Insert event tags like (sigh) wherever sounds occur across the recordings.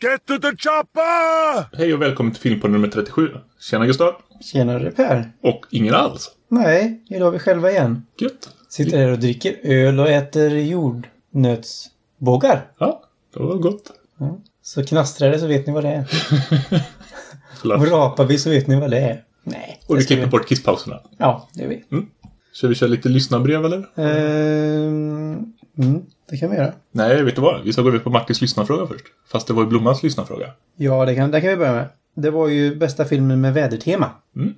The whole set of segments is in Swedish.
Get to the chopper! Hej och välkommen till Filmpodden nummer 37. Tjena Gustav. Tjenare Per. Och ingen alls. Nej, idag är vi själva igen. Gött. Sitter här och dricker öl och äter jordnötsbågar. Ja, det var gott. Ja. Så knastrar det så vet ni vad det är. (laughs) Och rapar vi så vet ni vad det är. Nej. Och vi klipper bort kisspauserna. Ja, det är vi. Ska vi köra lite lyssnarbrev eller? Ehm, mm, det kan vi göra. Nej, vet du vad? Vi ska gå över på Martins lyssnarfråga först. Fast det var ju Blommans lyssnarfråga. Ja, det kan, det kan vi börja med. Det var ju bästa filmen med vädertema. Mm.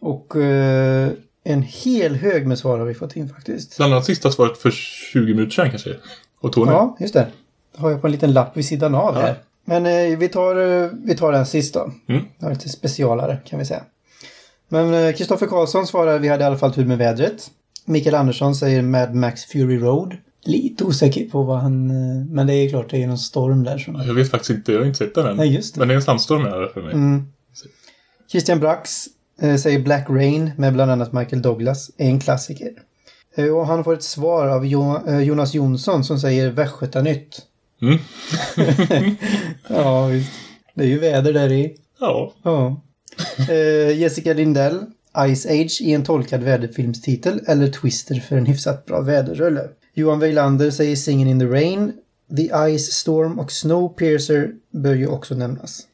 Och eh, en hel hög med svar har vi fått in faktiskt. Bland annat sista svaret för 20 minuter sedan kanske. Och Tony. Ja, just det. Det har jag på en liten lapp vid sidan av Ja. här. Men eh, vi, tar, eh, vi tar den sist då. Mm. Det var lite specialare kan vi säga. Men eh, Kristoffer Karlsson svarar vi hade i alla fall tur med vädret. Mikael Andersson säger Mad Max Fury Road. Lite osäker på vad han... eh, Men det är klart, det är någon storm där som... Jag vet faktiskt inte, jag har inte sett den än. Nej, just det. Men det är en sandstorm här för mig. Mm. Christian Brax eh, säger Black Rain med bland annat Michael Douglas. Är en klassiker. Eh, och han får ett svar av jo, eh, Jonas Jonsson som säger Västgötanytt. Mm. (laughs) Ja, visst. Det är ju väder där i. Ja. Ja. Eh, Jessica Lindell, Ice Age i en tolkad väderfilmstitel eller Twister för en hyfsat bra väderrulle. Johan Weylander säger Singin' in the Rain, The Ice Storm och Snowpiercer bör ju också nämnas.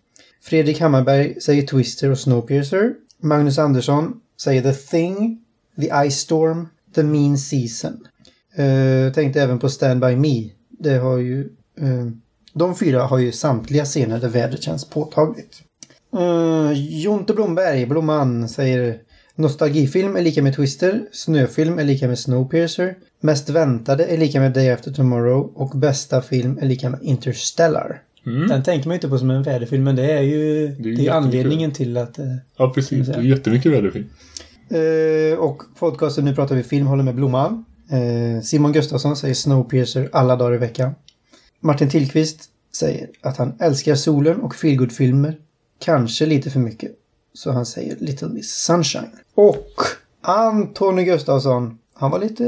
Fredrik Hammarberg säger Twister och Snowpiercer. Magnus Andersson säger The Thing, The Ice Storm, The Mean Season. Uh, tänkte även på Stand By Me. Det har ju... uh, de fyra har ju samtliga scener där vädret känns påtagligt. Uh, Jonte Blomberg, Blomman, säger Nostalgifilm är lika med Twister, Snöfilm är lika med Snowpiercer, Mest väntade är lika med Day After Tomorrow och bästa film är lika med Interstellar. Mm. Den tänker man inte på som en väderfilm men det är ju, det är ju jättemycket. anledningen till att... eh, Ja, precis. Det är jättemycket väderfilm. Eh, och podcasten Nu pratar vi film håller med Blomman. Eh, Simon Gustafsson säger Snowpiercer alla dagar i veckan. Martin Tillqvist säger att han älskar solen och feelgood-filmer. Kanske lite för mycket. Så han säger Little Miss Sunshine. Och Antoni Gustafsson. Han var lite...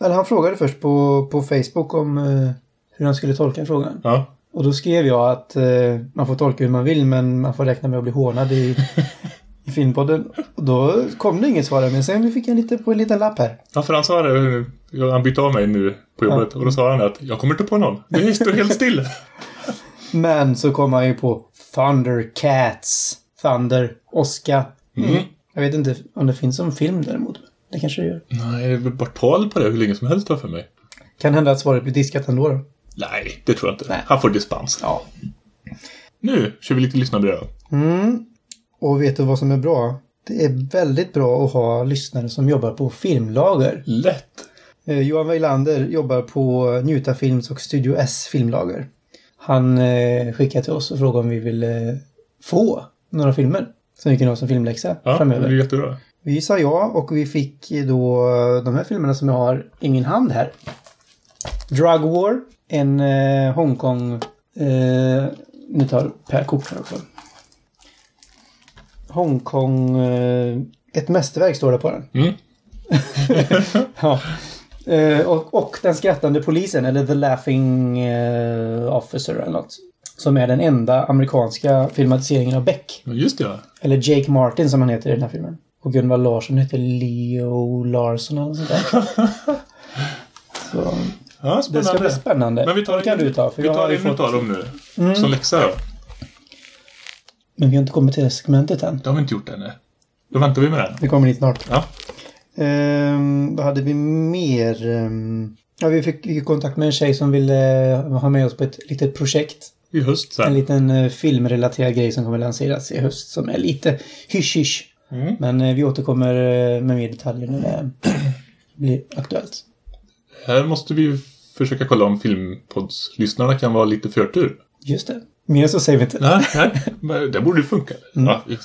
Eller han frågade först på, på Facebook om eh, hur han skulle tolka frågan. Ja. Och då skrev jag att eh, man får tolka hur man vill men man får räkna med att bli hånad i, (laughs) i filmpodden. Och då kom det inget svar men sen fick jag lite på en liten lapp här. Ja, för han sa det. ja, Han bytte av mig nu på jobbet. Ja. Och då sa han att jag kommer inte på någon. Det står helt still. (laughs) Men så kom han ju på Thundercats. Thunder, Oscar. Mm. Jag vet inte om det finns en film däremot. Det kanske det gör. Nej, det är bara tal på det hur länge som helst för mig. Kan hända att svaret blir diskat ändå då. Nej, det tror jag inte. Nej. Han får dispens. Ja. Nu kör vi lite lyssnarbrev. Mm. Och vet du vad som är bra? Det är väldigt bra att ha lyssnare som jobbar på filmlager. Lätt. Eh, Johan Weilander jobbar på Njuta Films och Studio S filmlager. Han eh, skickade till oss och frågade om vi ville få några filmer som vi kan ha som filmläxa Ja, det framöver. blir jättebra. Vi sa ja och vi fick då de här filmerna som jag har i min hand här. Drug War, en eh, Hongkong... Eh, nu tar Per kort här också. Hongkong... Eh, ett mästerverk står det på den. Mm. (laughs) Ja. Eh, och, och Den skrattande polisen, eller The Laughing eh, Officer eller något. Som är den enda amerikanska filmatiseringen av Beck. Ja, Just det. Eller Jake Martin som han heter i den här filmen. Och Gunvald Larsson heter Leo Larsson eller sånt där. (laughs) Så Ja, det spännande. ska bli spännande. Men vi tar, det kan du ta. För vi tar en fått... Mm. utav dem nu. Som läxa då. Men vi har inte kommit till det segmentet än. Det har vi inte gjort ännu. Då väntar vi med den. Vi kommer dit snart. Ja. Ehm, vad hade vi mer? Ehm, ja, vi fick vi fick kontakt med en tjej som ville ha med oss på ett litet projekt. I höst En sen. liten eh, filmrelaterad grej som kommer lanseras i höst som är lite hysch-hysch. Mm. Men eh, vi återkommer eh, med mer detaljer när det (clears throat) blir aktuellt. Här måste vi försöka kolla om filmpoddslyssnarna kan vara lite förtur. Just det. Mer så säger vi inte. Nej, nej. Det borde funka. Ja, vi-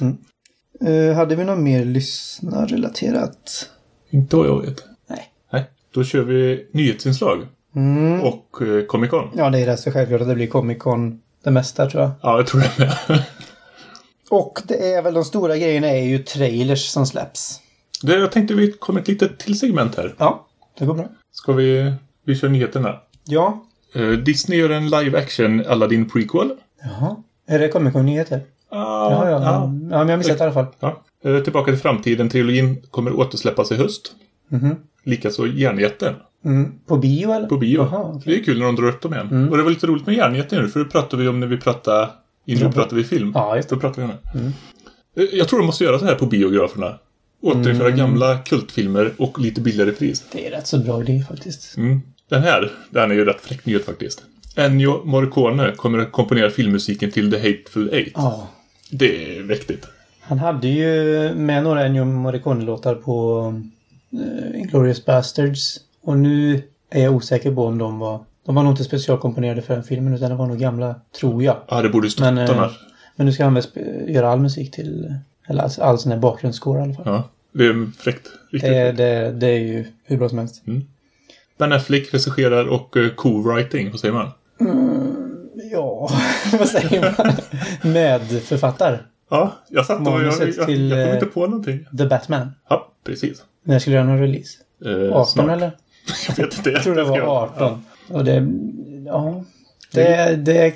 Eh, hade vi något mer lyssnarrelaterat? Inte vad jag vet. Nej. Nej. Då kör vi nyhetsinslag. Mm. Och eh, Comic Con. Ja, det är rätt så självklart att det blir Comic Con det mesta tror jag. Ja, jag tror det med. (laughs) Och det är väl de stora grejerna är ju trailers som släpps. Det, jag tänkte vi kommer ett litet till segment här. Ja, det går bra. Ska vi... Vi kör nyheterna. Ja, Eh, Disney gör en live action Aladdin prequel. Jaha. Är det Comic Con-nyheter? Ah, Ja, ja, ja. ja. men jag har missat det i alla fall. ja. Eh, Tillbaka till framtiden. Trilogin kommer återsläppas i höst. Mhm. Likaså Järnjätten Mm. På bio eller? på bio. Jaha, okej. Det är kul när de drar upp dem igen. Mm. Och det var lite roligt med Järnjätten nu, för det pratade vi om när vi pratade... Innan pratade vi film. Ja, just det. Då pratade vi om det. Mm. Eh, Jag tror de måste göra så här på biograferna. Återinföra Mm. gamla kultfilmer och lite billigare pris. Det är rätt så bra idé faktiskt. Mm. Den här, den är ju rätt fräck nyhet faktiskt. Ennio Morricone kommer att komponera filmmusiken till The Hateful Eight. Ja. Det är mäktigt. Han hade ju med några Ennio Morricone-låtar på uh, Inglourious Bastards. Och nu är jag osäker på om de var... De var nog inte specialkomponerade för den filmen utan de var nog gamla, tror jag. Ja, det borde stått Men, eh, annars. Men nu ska han väl göra all musik till... Eller all, all sån här bakgrundsscore i alla fall. Ja, det är fräckt. Riktigt Det, det, det är ju hur bra som helst. Ben Affleck regisserar och uh, co-writing, vad säger man? Ja, (laughs) vad säger man? (laughs) Medförfattar. Ja, jag satt och jag, jag, jag, till, jag kom eh, inte på någonting. The Batman. Ja, precis. När skulle den ha release? Eh, 18 snart. eller? Jag vet inte. Jag tror det var ska- 18. Och det... Ja. Det, det,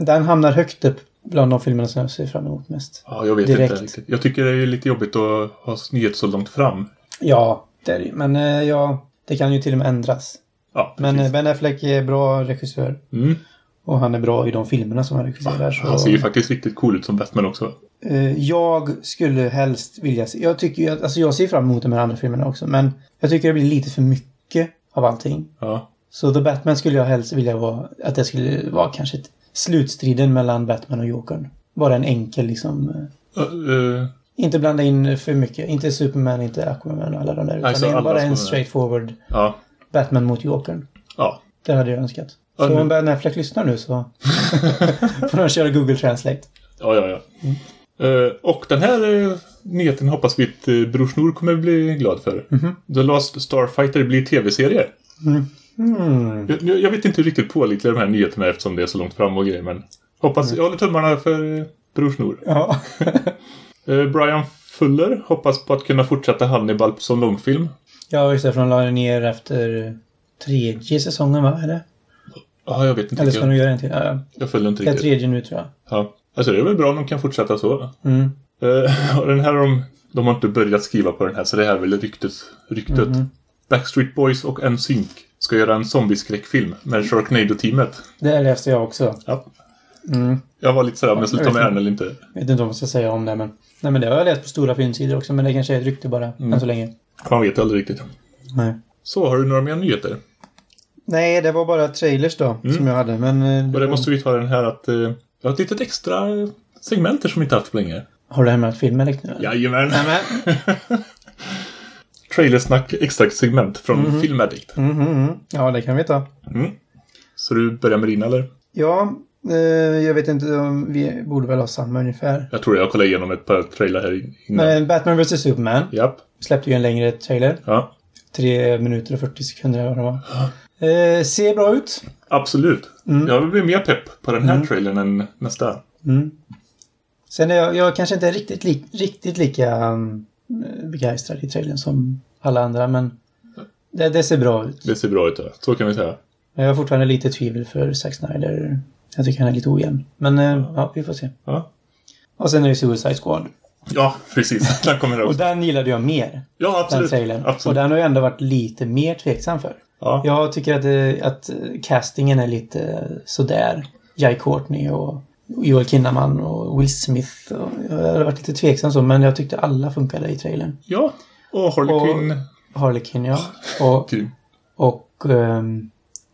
den hamnar högt upp bland de filmerna som jag ser fram emot mest. Ja, jag vet Direkt. inte riktigt. Jag tycker det är lite jobbigt att ha nyhet så långt fram. Ja, det är det. Men eh, ja, det kan ju till och med ändras. Ja, Men precis. eh, Ben Affleck är bra regissör. Mm. Och han är bra i de filmerna som han regisserar. Så... Han ser ju faktiskt riktigt cool ut som Batman också. Eh, Jag skulle helst vilja se... Jag tycker. Alltså jag ser fram emot de här andra filmerna också. Men jag tycker det blir lite för mycket av allting. Ja. Så The Batman skulle jag helst vilja vara... Att det skulle vara kanske ett slutstriden mellan Batman och Jokern. Bara en enkel liksom... eh, Uh, Inte blanda in för mycket. Inte Superman, inte Aquaman och alla de där. Utan så en- alla bara en straightforward ja. Batman mot Jokern. Ja. Det hade jag önskat. Så nu- om Ben Affleck lyssnar nu så (laughs) (laughs) får han köra Google Translate. Ja, ja, ja. Eh, och den här uh, nyheten hoppas vi att uh, Bror Snor kommer bli glad för. The Last Starfighter blir tv-serie. Mm. Jag, jag- jag vet inte hur riktigt pålitliga de här nyheterna är eftersom det är så långt fram och grejer, men hoppas, jag håller tummarna för Bror Snor. Ja. (laughs) (laughs) Eh, Brian Fuller hoppas på att kunna fortsätta Hannibal som långfilm. ja, just det. För de la ner efter tredje säsongen, va? Eller? Ja, jag vet inte. Eller ska Jag, de göra en till? Ja, ja. jag följer inte Det är riktigt. tredje nu, tror jag. Ja. Alltså det är väl bra om de kan fortsätta så. Mm. (laughs) Och den här har de, de har inte börjat skriva på den här så det här är väl ryktet. ryktet. Mhm. Backstreet Boys och NSYNC ska göra en zombieskräckfilm med Sharknado-teamet. Det läste jag också. Ja. Mm. Jag var lite sådär om jag skulle ta med den eller inte. Jag vet inte vad man ska säga om det, men... Nej, men det har jag läst på stora filmsidor också, men det kanske är ett rykte bara, Mm. än så länge. Man vet aldrig riktigt. Nej. Så, har du några mer nyheter? Nej, det var bara trailers då, som jag hade, men... eh, Och det måste vi ta den här att... Eh, jag har ett litet extra segment som vi inte haft på länge. Har du hämtat filmen direkt nu? Jajamän! Nämen. (laughs) Trailersnack extra segment från Filmaddict. Mhm, mhm. Ja, det kan vi ta. Mm. Så du börjar med din eller? Ja, eh, jag vet inte om vi borde väl ha samma ungefär. Jag tror jag kollar igenom ett par trailer här innan. Men Batman vs Superman Japp. släppte ju en längre trailer. Ja. Tre minuter och 40 sekunder eller vad det var. Eh, ser bra ut. Absolut. Jag blir mer pepp på den här trailern än nästa. Mm. Sen är jag, jag kanske inte är riktigt, lik, riktigt lika um, begeistrad i trailern som alla andra, men det, det ser bra ut. Det ser bra ut. Ja. Så kan vi säga. Jag har fortfarande lite tvivel för Zack Snyder. Jag tycker han är lite ojämn. Men eh, ja, vi får se. Ja, Och sen är det Suicide Squad. ja precis. Den kommer (laughs) här Och också. den gillade jag mer. Ja, Den absolut. trailern. Och absolut. den har jag ändå varit lite mer tveksam för. Ja. Jag tycker att, eh, att castingen är lite eh, sådär. Jai Courtney och Joel Kinnaman och Will Smith. Och jag har varit lite tveksam så, men jag tyckte alla funkade i trailern. ja. Och Harley Och- Quinn, ja. (laughs) Och, och um,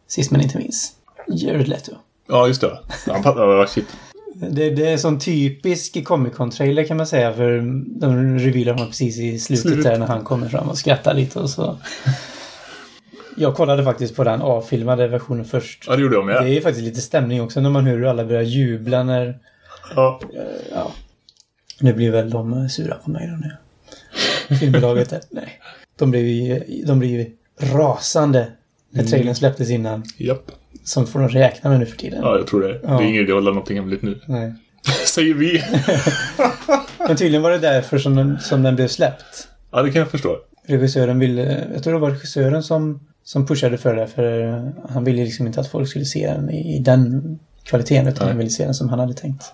sist men inte minst, Jared Leto. Ja, just det. Han. Ja, shit. Det, det är en sån typisk Comic Con-trailer kan man säga. För de revealar honom precis i slutet Slut. där när han kommer fram och skrattar lite och så. Jag kollade faktiskt på den avfilmade versionen först. Ja, det gjorde jag Det med. är ju faktiskt lite stämning också när man hör hur alla börjar jubla när... Ja. Ja. Nu blir väl de sura på mig då nu. Filmbolaget där. Nej. De blev ju, de blev rasande när Mm. trailern släpptes innan. Japp. Som får de räkna med nu för tiden. Ja, jag tror det. Ja. Det är ingen idé att hålla någonting hemligt nu. Nej. (laughs) Säger vi. (laughs) Men tydligen var det därför som den, som den blev släppt. Ja, det kan jag förstå. Regissören ville, jag tror det var regissören som, som pushade för det. För han ville liksom inte att folk skulle se den i, den kvaliteten utan Nej. han ville se den som han hade tänkt.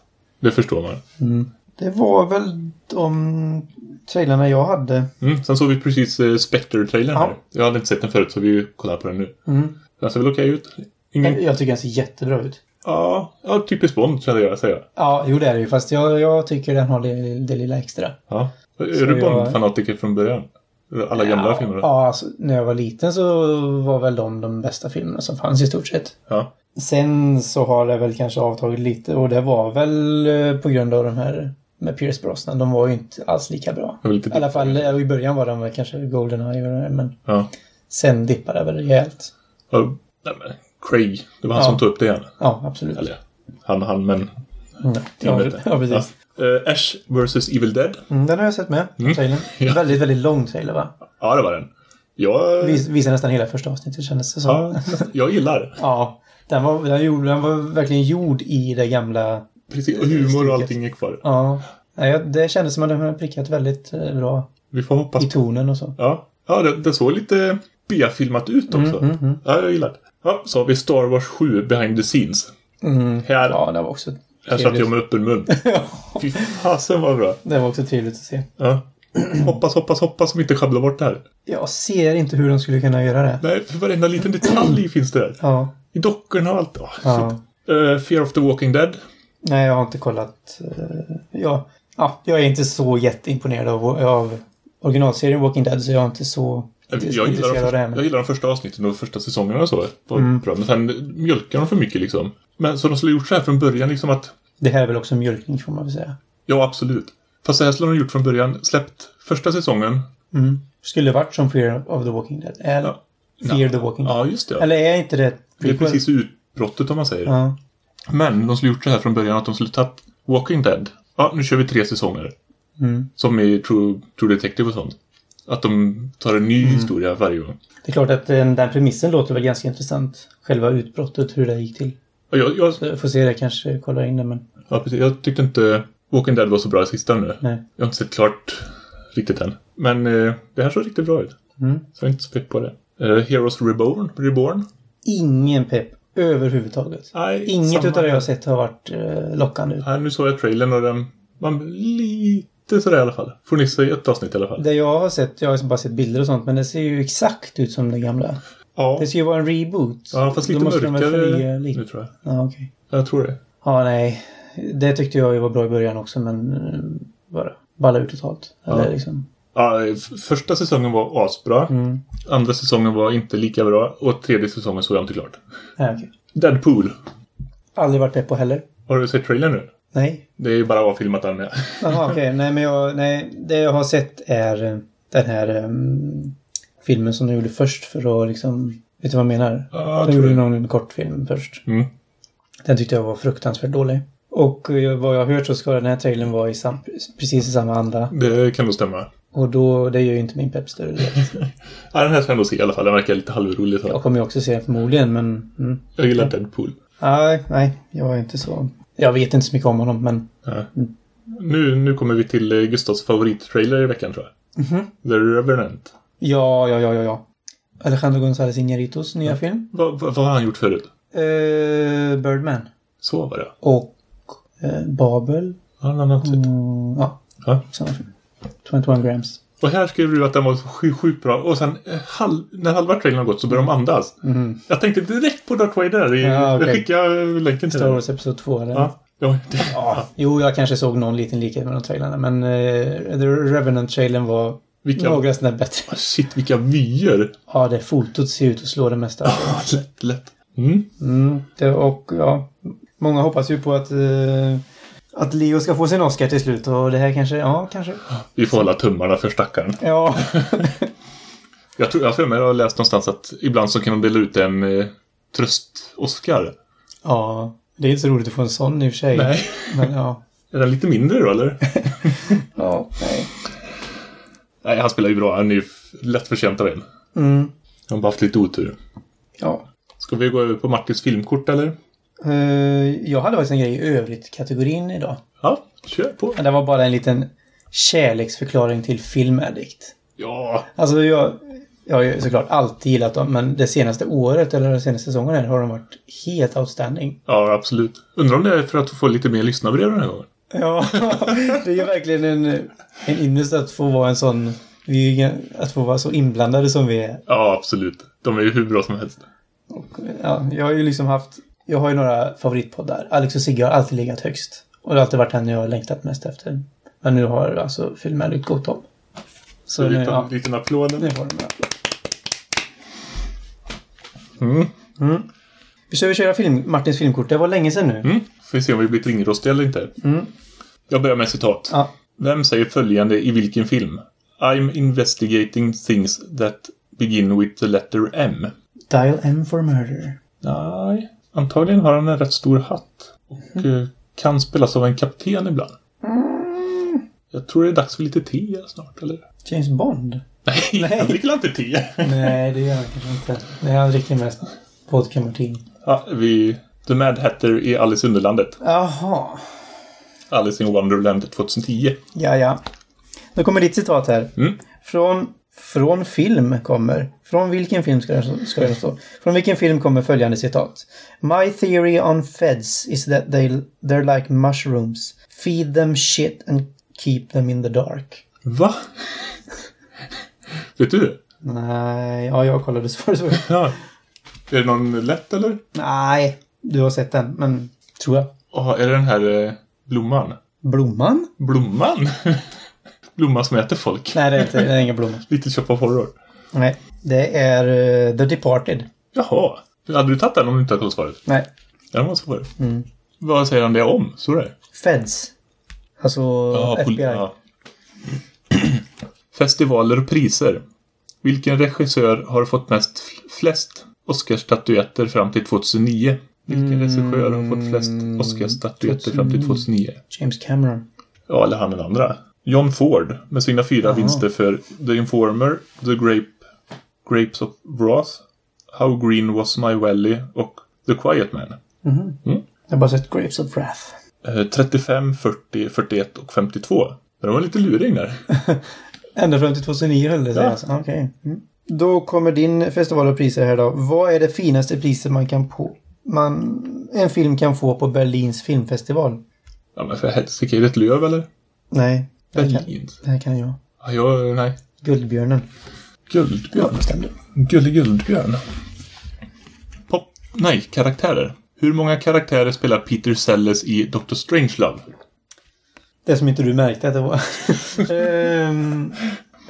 Det förstår man. Det var väl de trailerna jag hade. Mm. Sen såg vi precis eh, Spectre-trailern Ja. här. Jag hade inte sett den förut så vi kollar på den nu. Mm. Den ser väl okej ut? Ingen... Jag tycker den ser jättebra ut. Ja, ja typiskt Bond skulle jag säga. Ja, jo det är det ju. Fast jag, jag tycker den har det, det lilla extra. Ja. Är Så du jag- Bond-fanatiker från början? Alla gamla ja, filmer? Ja, alltså, när jag var liten så var väl de de bästa filmerna som fanns i stort sett. Ja. Sen så har det väl kanske avtagit lite och det var väl eh, på grund av de här med Pierce Brosnan. De var ju inte alls lika bra. I alla fall eh, i början var de väl kanske Goldeneye men Ja. sen dippade det väl rejält. ja. Men Craig, det var han Ja. som tog upp det igen. Ja, absolut. Eller han, han, men... Ja, ja, precis. Eh, Ash vs Evil Dead. Mm, den har jag sett med. Mm. Trailern. (laughs) Ja. Väldigt, väldigt lång trailer va? Ja, det var den. Jag, Vis, visar nästan hela första avsnittet kändes det som. ja, jag gillar. (laughs) Ja, den var, den, gjorde, den var verkligen gjord i det gamla... Precis, och humor och allting är kvar. Ja, det kändes som att den hade prickat väldigt eh, bra Vi får hoppas i tonen och så. Ja, ja det, det såg lite B-filmat ut också. Mm, mm, mm. Ja, jag gillar det. Ja, så har vi Star Wars 7 behind the scenes. Mm. Här, Ja, det var också här satt jag med öppen mun. (laughs) Fy fasen vad bra. Det var också trevligt att se. Ja. (clears throat) Hoppas, hoppas, hoppas som inte sjabblar bort det här. Jag ser inte hur de skulle kunna göra det. Nej, för varenda liten detalj (clears throat) finns det där. Ja. I dockorna och allt. Oh, ja. Uh, Fear of the Walking Dead. Nej, jag har inte kollat. eh, ja, ja, jag är inte så jätteimponerad av, av originalserien Walking Dead, så jag är inte så Jag gillar, de första, jag gillar de första avsnitten och första säsongerna och så. Var Mm. bra. Men sen mjölkar de för mycket liksom. Men så de skulle gjort så här från början liksom att Det här är väl också mjölkning får man väl säga. Ja, absolut. Fast det här skulle de gjort från början. Släppt första säsongen. Mm. Skulle varit som Fear of the Walking Dead. Eller Ja. Fear the Walking Dead. Ja, just det. Eller är inte det Det är precis utbrottet om man säger. Ja. Men de skulle gjort så här från början att de skulle tagit Walking Dead. Ja, nu kör vi tre säsonger. Mm. Som i True, True Detective och sånt. Att de tar en ny Mm. historia varje gång. Det är klart att den, den premissen låter väl ganska intressant. Själva utbrottet, hur det gick till. Och jag, jag, jag får se det, kanske kolla in det, men ja, precis, jag tyckte inte Walking Dead var så bra i sista nu. nej. Jag har inte sett klart riktigt än. Men eh, det här såg riktigt bra ut. Mm. Så jag är inte så pepp på det. Eh, Heroes Reborn. Reborn. Ingen pepp överhuvudtaget. Nej, Inget samma utav det jag har sett har varit eh, lockande. Nej, nu såg jag trailern och den... Man blir lite sådär i alla fall. Får ni se ett avsnitt i alla fall. Det jag har sett, jag har bara sett bilder och sånt, men det ser ju exakt ut som det gamla. Ja, Det ska ju vara en reboot. ja fast lite mörkare lite. nu tror jag. Ja, okej. Jag tror det. Ja, nej. Det tyckte jag ju var bra i början också, men eh, bara balla ut totalt. Eller Ja. liksom. Ja, första säsongen var asbra. Mm. Andra säsongen var inte lika bra. Och tredje säsongen såg jag inte klart. Nej, okej. Deadpool. Aldrig varit pepp på heller. Har du sett trailern nu? Nej. Det är ju bara avfilmat den med. Jaha, okej. (laughs) Nej, men jag, nej, det jag har sett är eh, den här ehm, filmen som de gjorde först för att liksom... Vet du vad jag menar? Ja, de gjorde det. någon kortfilm först. Mm. Den tyckte jag var fruktansvärt dålig. Och eh, vad jag har hört så ska den här trailern vara i sam, precis i samma anda. Det kan nog stämma. Och då, det gör ju inte min pepp större. (laughs) Ja, den här ska jag nog se i alla fall. Den verkar lite halvrolig. Så. Jag kommer ju också se den förmodligen, men... Mm. Jag gillar Deadpool. Nej, nej, jag är inte så... Jag vet inte så mycket om honom, men... Ja. Nu, nu kommer vi till eh, Gustavs favorittrailer i veckan tror jag. Mhm. The Revenant. Ja, ja, ja, ja, ja. Alejandro González Iñárritus nya film. Vad, vad, vad har han gjort förut? Eh, Birdman. Så var det. Och eh, Babel. Ja, har inte sett. Mm, ja, Ja. samma film. 21 grams. Och här skrev du att den var sjukt sjuk bra. Och sen eh, halv, när halva trailern har gått så börjar de andas. Mhm. Jag tänkte direkt på Darth Vader. Ja, okej. Jag skickade länken till Star. Wars Episod 2 eller? Ja. Ja, det, Ja. Jo, jag kanske såg någon liten likhet mellan trailerna, men eh, The Revenant-trailern var Vilka- några snäpp bättre. Shit, vilka vyer. Ja, det fotot ser ut att slå det mesta. lätt, lätt. Mm. Mm, det, och ja, många hoppas ju på att, eh, att Leo ska få sin Oscar till slut och det här kanske, ja, kanske. Vi får hålla tummarna för stackaren. Ja, (laughs) Jag tror jag för mig jag har läst någonstans att ibland så kan de dela ut en eh, tröst-Oscar. ja, det är inte så roligt att få en sån i och för sig. Nej. Men ja, (laughs) Är den lite mindre då eller? (laughs) ja, nej. Nej, han spelar ju bra. Han är ju lätt förtjänt av en. Mm, Han har bara haft lite otur. ja. Ska vi gå över på Martins filmkort eller? Eh, jag hade faktiskt en grej i övrigt-kategorin idag. Ja, kör på. Det var bara en liten kärleksförklaring till Film Addict. Ja, Alltså jag, Jag har ju såklart alltid gillat dem, men det senaste året eller den senaste säsongen här har de varit helt outstanding. Ja, absolut. Undrar om det är för att få lite mer lyssnarbrev den här gången. Ja, (laughs) det är verkligen en, en ynnest att få vara en sån... Vi att få vara så inblandade som vi är. Ja, absolut. De är ju hur bra som helst. Och, ja, jag har ju liksom haft... Jag har ju några favoritpoddar. Alex och Sigge har alltid legat högst. Och det har alltid varit den jag har längtat mest efter. Men nu har alltså Mallet gått om. Så Så nu, lite, ja, liten applåd. nu får de en applåd. Mm. Vi kör, vi köra film, Martins filmkort. Det var länge sedan nu. Mm. Får vi se om vi blivit ringrostiga eller inte. Mm. Jag börjar med citat. Ja. Vem säger följande i vilken film? I'm investigating things that begin with the letter M. Dial M for murder. Nej, antagligen har han en rätt stor hatt. Och eh, kan spelas av en kapten ibland. Jag tror det är dags för lite te snart, eller? James Bond? Nej, Nej. han dricker inte te. Nej, det gör han kanske inte. Nej, han dricker mest vodka martini. Ja, vi... The Mad Hatter i Alice i Underlandet. Jaha. Alice in Wonderland 2010. Ja, ja. Då kommer ditt citat här. Mm. Från, från film kommer... Från vilken film ska det, ska det stå? Från vilken film kommer följande citat? My theory on feds is that they, they're like mushrooms. Feed them shit and keep them in the dark. Va? Vet du det? Nej, ja, jag kollade så. (laughs) Ja. Är det någon lätt eller? Nej, du har sett den, men tror jag. Ja, är det den här eh, blomman? Blomman? Blomman? (laughs) Blomman som äter folk. Nej, det är inte. Det är inga (laughs) blommor. Lite Shop of Horror. Nej, det är uh, The Departed. Jaha. Hade du tagit den om du inte hade kollat svaret? Nej, Den var svår. Mm. Vad säger han det om? Så det? Feds. Alltså pol- FBI. ja. (clears throat) Festivaler och priser. Vilken regissör har fått mest flest Oscarsstatyetter fram till 2009? Vilken regissör har fått flest Oscarsstatyetter fram till 2009? James Cameron. Ja, eller han den andra. John Ford med sina fyra Jaha. vinster för The Informer, The Grape, Grapes of Wrath, How Green Was My Valley och The Quiet Man. Mhm. Mm. Jag har bara sett Grapes of Wrath. Eh, 35, 40, 41 och 52. Men det var lite luring där. (laughs) Ända fram till 2009 höll det sig Ja. alltså. Okej. Mm. Då kommer din festival och priser här då. Vad är det finaste priset man kan på... Man, en film kan få på Berlins filmfestival? Ja, men för helsike, är det ett löv eller? Nej, det här kan, Berlin. det här kan jag. Ja, jag, nej. Guldbjörnen. Guldbjörn. bestämde. Gullig guldbjörn. Pop... Nej, karaktärer. Hur många karaktärer spelar Peter Sellers i Doctor Strangelove? Det som inte du märkte att det var. (laughs) Ehm,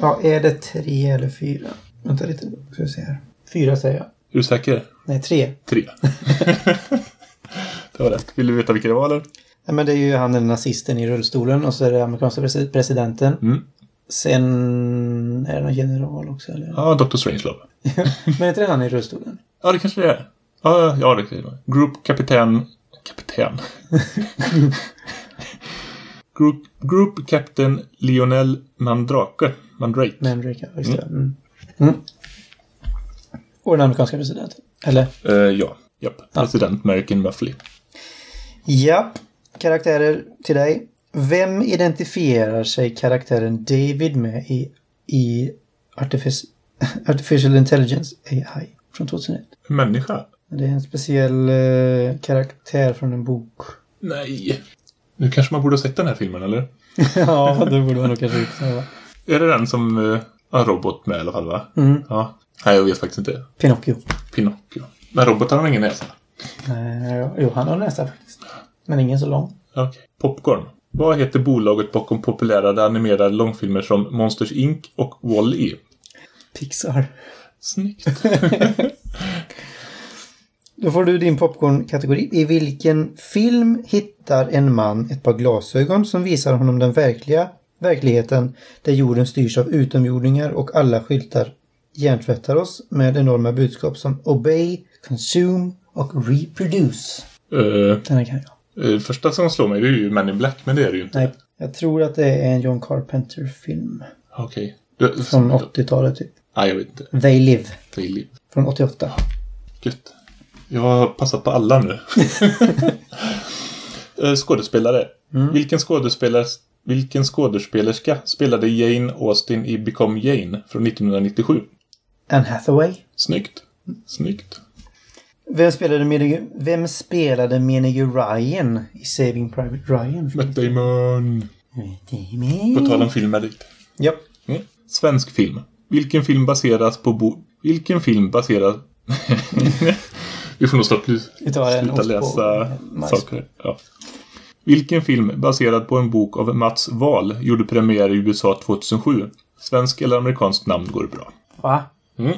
ja, är det tre eller fyra? Vänta lite, ska vi se här. Fyra säger jag. Är du säker? Nej, tre. Tre. (laughs) det var rätt. Vill du veta vilka det var eller? Nej, men det är ju han den nazisten i rullstolen och så är det amerikanska presi- presidenten. Mm. Sen är det någon general också eller? Ja, Doctor Strangelove. (laughs) Men är inte det han i rullstolen? Ja, det kanske det är. Ja, ja det är det. Group kapten... Kapten? (laughs) Group, Group Captain Lionel Mandrake. Mandrake. Mandrake, ja, just det. Mm. Mm. Och den amerikanska presidenten. Eller? Eh, ja. Japp. President Merkin Muffley. Japp. Karaktärer till dig. Vem identifierar sig karaktären David med i, i Artific (laughs) Artificial Intelligence AI från 2001? En människa? Det är en speciell eh, karaktär från en bok. Nej. Nu kanske man borde ha sett den här filmen, eller? (laughs) ja, det borde man nog kanske inte. Är det den som... Eh, en robot med i alla fall, va? Mm. Ja. Nej, jag vet faktiskt inte. Pinocchio. Pinocchio. Men robotar har ingen näsa. Eh, jo, han har nästa faktiskt. Men ingen så lång. Okej. Popcorn. Vad heter bolaget bakom populära animerade långfilmer som Monsters Inc. och Wall-E? Pixar. Snyggt. (laughs) Då får du din popcorn-kategori. I vilken film hittar en man ett par glasögon som visar honom den verkliga verkligheten där jorden styrs av utomjordingar och alla skyltar hjärntvättar oss med enorma budskap som Obey, Consume och Reproduce. Eh, Den här kan jag. Eh, första som slår mig det är ju Men in Black, men det är det ju inte. Nej, jag tror att det är en John Carpenter-film. Okej. Du- Från 80-talet typ. Nej, jag vet inte. They Live. Det är liv. Från 88. Gött. Jag har passat på alla nu. (laughs) Eh, Skådespelare. Vilken, skådespelare. vilken skådespelerska spelade Jane Austen i Become Jane från 1997? Anne Hathaway. Snyggt. Snyggt. Vem spelade, menige, vem spelade menige Ryan i Saving Private Ryan? Matt Damon. På tal om filmer dit. Japp. Mm. Svensk film. Vilken film baseras på bo... Vilken film baseras... (laughs) Vi får nog snart en sluta läsa saker. Ja. Vilken film baserad på en bok av Mats Wahl gjorde premiär i USA 2007? Svensk eller amerikanskt namn går bra. Va? Mm.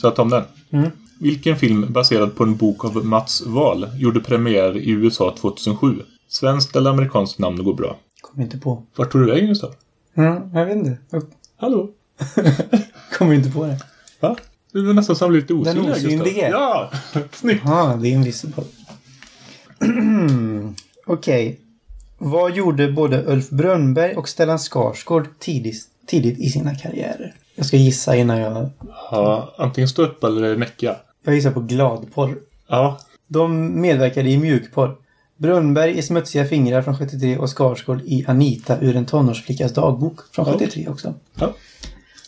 Så jag tar om den. Mm. Vilken film baserad på en bok av Mats Wahl gjorde premiär i USA 2007? Svenskt eller amerikanskt namn går bra. Kommer inte på. Vart tog du vägen Gustav? Mm, jag vet inte. Jag Hallå? (laughs) kommer inte på det. Va? Du var nästan som lite osynlig Den osynlige? Ja! (laughs) Snyggt! Ja, det är invisible. (clears throat) Okej. Vad gjorde både Ulf Brunnberg och Stellan Skarsgård tidigt, tidigt i sina karriärer? Jag ska gissa innan jag... Ja, antingen stå upp eller näcka. Jag gissar på gladporr. Ja. De medverkade i mjukporr. Brunnberg i Smutsiga fingrar från 73 och Skarsgård i Anita ur en tonårsflickas dagbok från Ja. 73 också. ja. Är